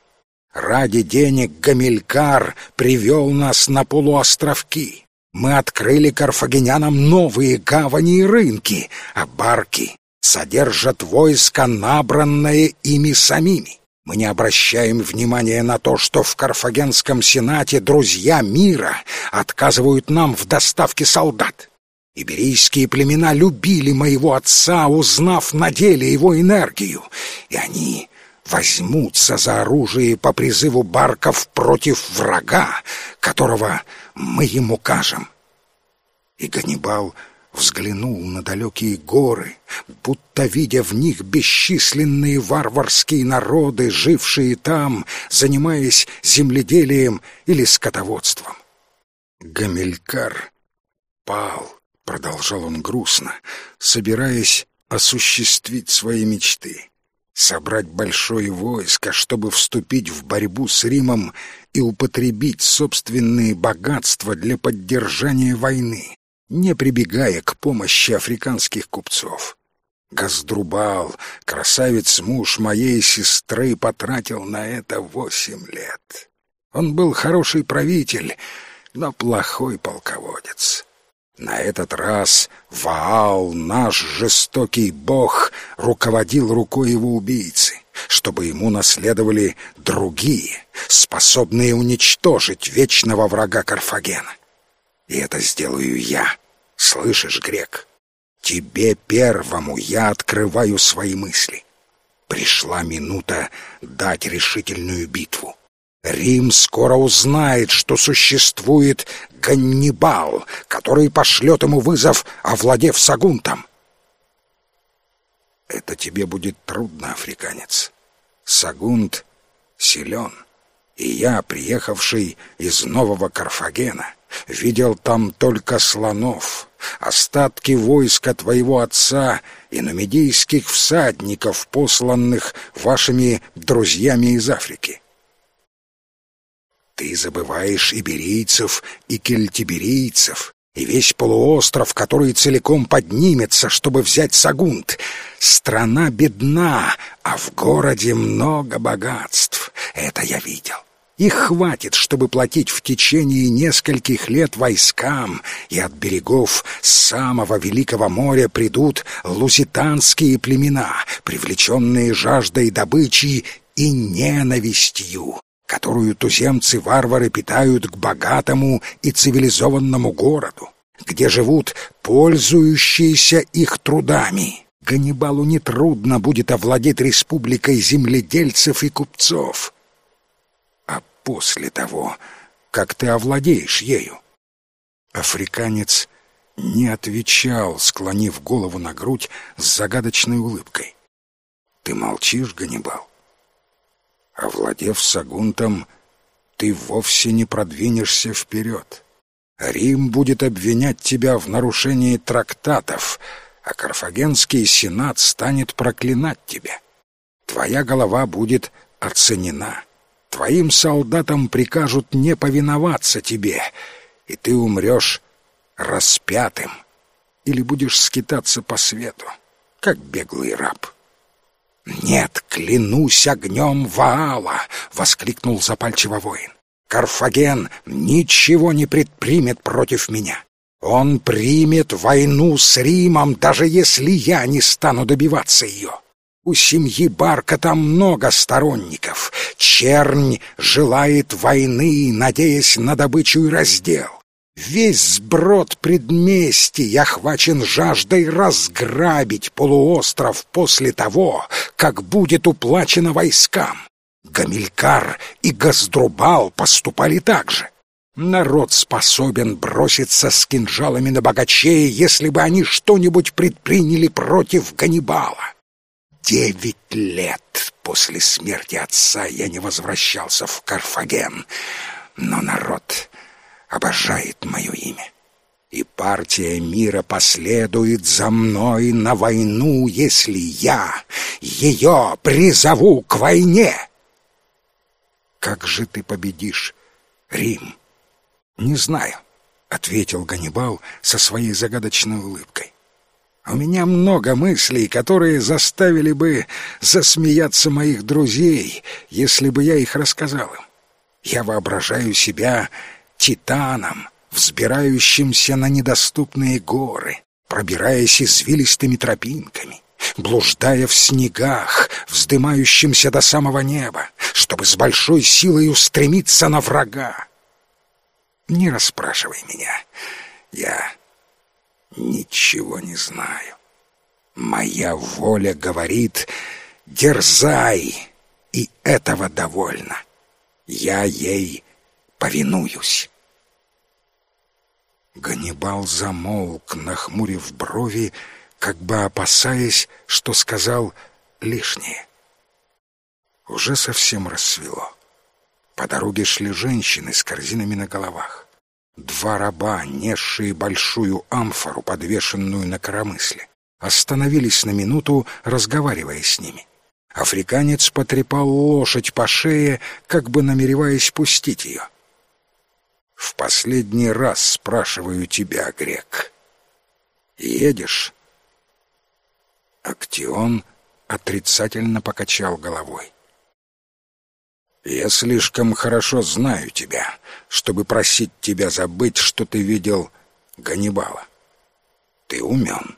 Ради денег Гамилькар привел нас на полуостровки. Мы открыли карфагенянам новые гавани и рынки, а барки содержат войско, набранное ими самими. Мы не обращаем внимания на то, что в Карфагенском сенате друзья мира отказывают нам в доставке солдат. Иберийские племена любили моего отца, узнав на деле его энергию, и они возьмутся за оружие по призыву барков против врага, которого мы им укажем. И Ганнибал взглянул на далекие горы, будто видя в них бесчисленные варварские народы, жившие там, занимаясь земледелием или скотоводством. Гамилькар пал, продолжал он грустно, собираясь осуществить свои мечты собрать большое войско, чтобы вступить в борьбу с Римом и употребить собственные богатства для поддержания войны, не прибегая к помощи африканских купцов. Газдрубал, красавец-муж моей сестры, потратил на это восемь лет. Он был хороший правитель, но плохой полководец. На этот раз Ваал, наш жестокий бог, руководил рукой его убийцы, чтобы ему наследовали другие, способные уничтожить вечного врага Карфагена. И это сделаю я. Слышишь, грек? Тебе первому я открываю свои мысли. Пришла минута дать решительную битву. Рим скоро узнает, что существует Ганнибал, который пошлет ему вызов, овладев Сагунтом. Это тебе будет трудно, африканец. Сагунт силен, и я, приехавший из Нового Карфагена, видел там только слонов, остатки войска твоего отца и нумидийских всадников, посланных вашими друзьями из Африки. Ты забываешь иберийцев и кельтиберийцев, и весь полуостров, который целиком поднимется, чтобы взять Сагунт. Страна бедна, а в городе много богатств. Это я видел. Их хватит, чтобы платить в течение нескольких лет войскам, и от берегов самого Великого моря придут луситанские племена, привлеченные жаждой добычи и ненавистью которую туземцы-варвары питают к богатому и цивилизованному городу, где живут пользующиеся их трудами. Ганнибалу нетрудно будет овладеть республикой земледельцев и купцов. А после того, как ты овладеешь ею? Африканец не отвечал, склонив голову на грудь с загадочной улыбкой. «Ты молчишь, Ганнибал?» Овладев Сагунтом, ты вовсе не продвинешься вперед. Рим будет обвинять тебя в нарушении трактатов, а Карфагенский сенат станет проклинать тебя. Твоя голова будет оценена. Твоим солдатам прикажут не повиноваться тебе, и ты умрешь распятым или будешь скитаться по свету, как беглый раб. «Нет, клянусь огнем Ваала!» — воскликнул запальчиво воин. «Карфаген ничего не предпримет против меня. Он примет войну с Римом, даже если я не стану добиваться ее. У семьи Барка там много сторонников. Чернь желает войны, надеясь на добычу и раздел. Весь сброд предместий охвачен жаждой разграбить полуостров после того, как будет уплачено войскам. Гамилькар и Газдрубал поступали так же. Народ способен броситься с кинжалами на богачей, если бы они что-нибудь предприняли против Ганнибала. Девять лет после смерти отца я не возвращался в Карфаген, но народ обожает мое имя. И партия мира последует за мной на войну, если я ее призову к войне. Как же ты победишь, Рим? Не знаю, ответил Ганнибал со своей загадочной улыбкой. У меня много мыслей, которые заставили бы засмеяться моих друзей, если бы я их рассказал им. Я воображаю себя титаном, взбирающимся на недоступные горы, пробираясь извилистыми тропинками, блуждая в снегах, вздымающимся до самого неба, чтобы с большой силой устремиться на врага. Не расспрашивай меня. Я ничего не знаю. Моя воля говорит «дерзай», и этого довольно. Я ей повинуюсь. Ганнибал замолк, нахмурив брови, как бы опасаясь, что сказал лишнее. Уже совсем рассвело. По дороге шли женщины с корзинами на головах. Два раба, несшие большую амфору, подвешенную на коромысле, остановились на минуту, разговаривая с ними. Африканец потрепал лошадь по шее, как бы намереваясь пустить ее. В последний раз спрашиваю тебя, грек. Едешь? Актион отрицательно покачал головой. Я слишком хорошо знаю тебя, чтобы просить тебя забыть, что ты видел Ганнибала. Ты умен.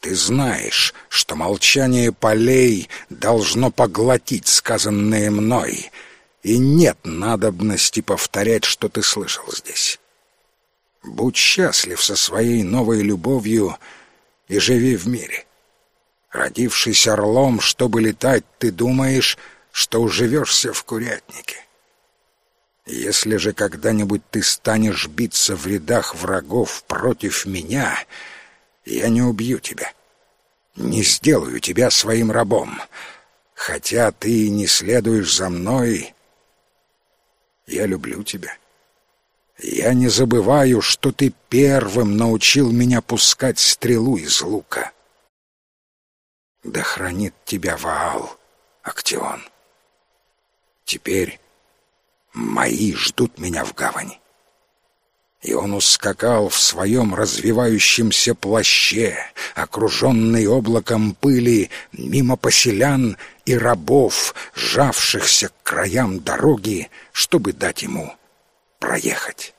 Ты знаешь, что молчание полей должно поглотить сказанное мной — и нет надобности повторять, что ты слышал здесь. Будь счастлив со своей новой любовью и живи в мире. Родившись орлом, чтобы летать, ты думаешь, что уживешься в курятнике. Если же когда-нибудь ты станешь биться в рядах врагов против меня, я не убью тебя, не сделаю тебя своим рабом. Хотя ты не следуешь за мной, я люблю тебя. Я не забываю, что ты первым научил меня пускать стрелу из лука. Да хранит тебя Ваал, Актион. Теперь мои ждут меня в гавани. И он ускакал в своем развивающемся плаще, окруженный облаком пыли, мимо поселян и рабов, сжавшихся к краям дороги, чтобы дать ему проехать.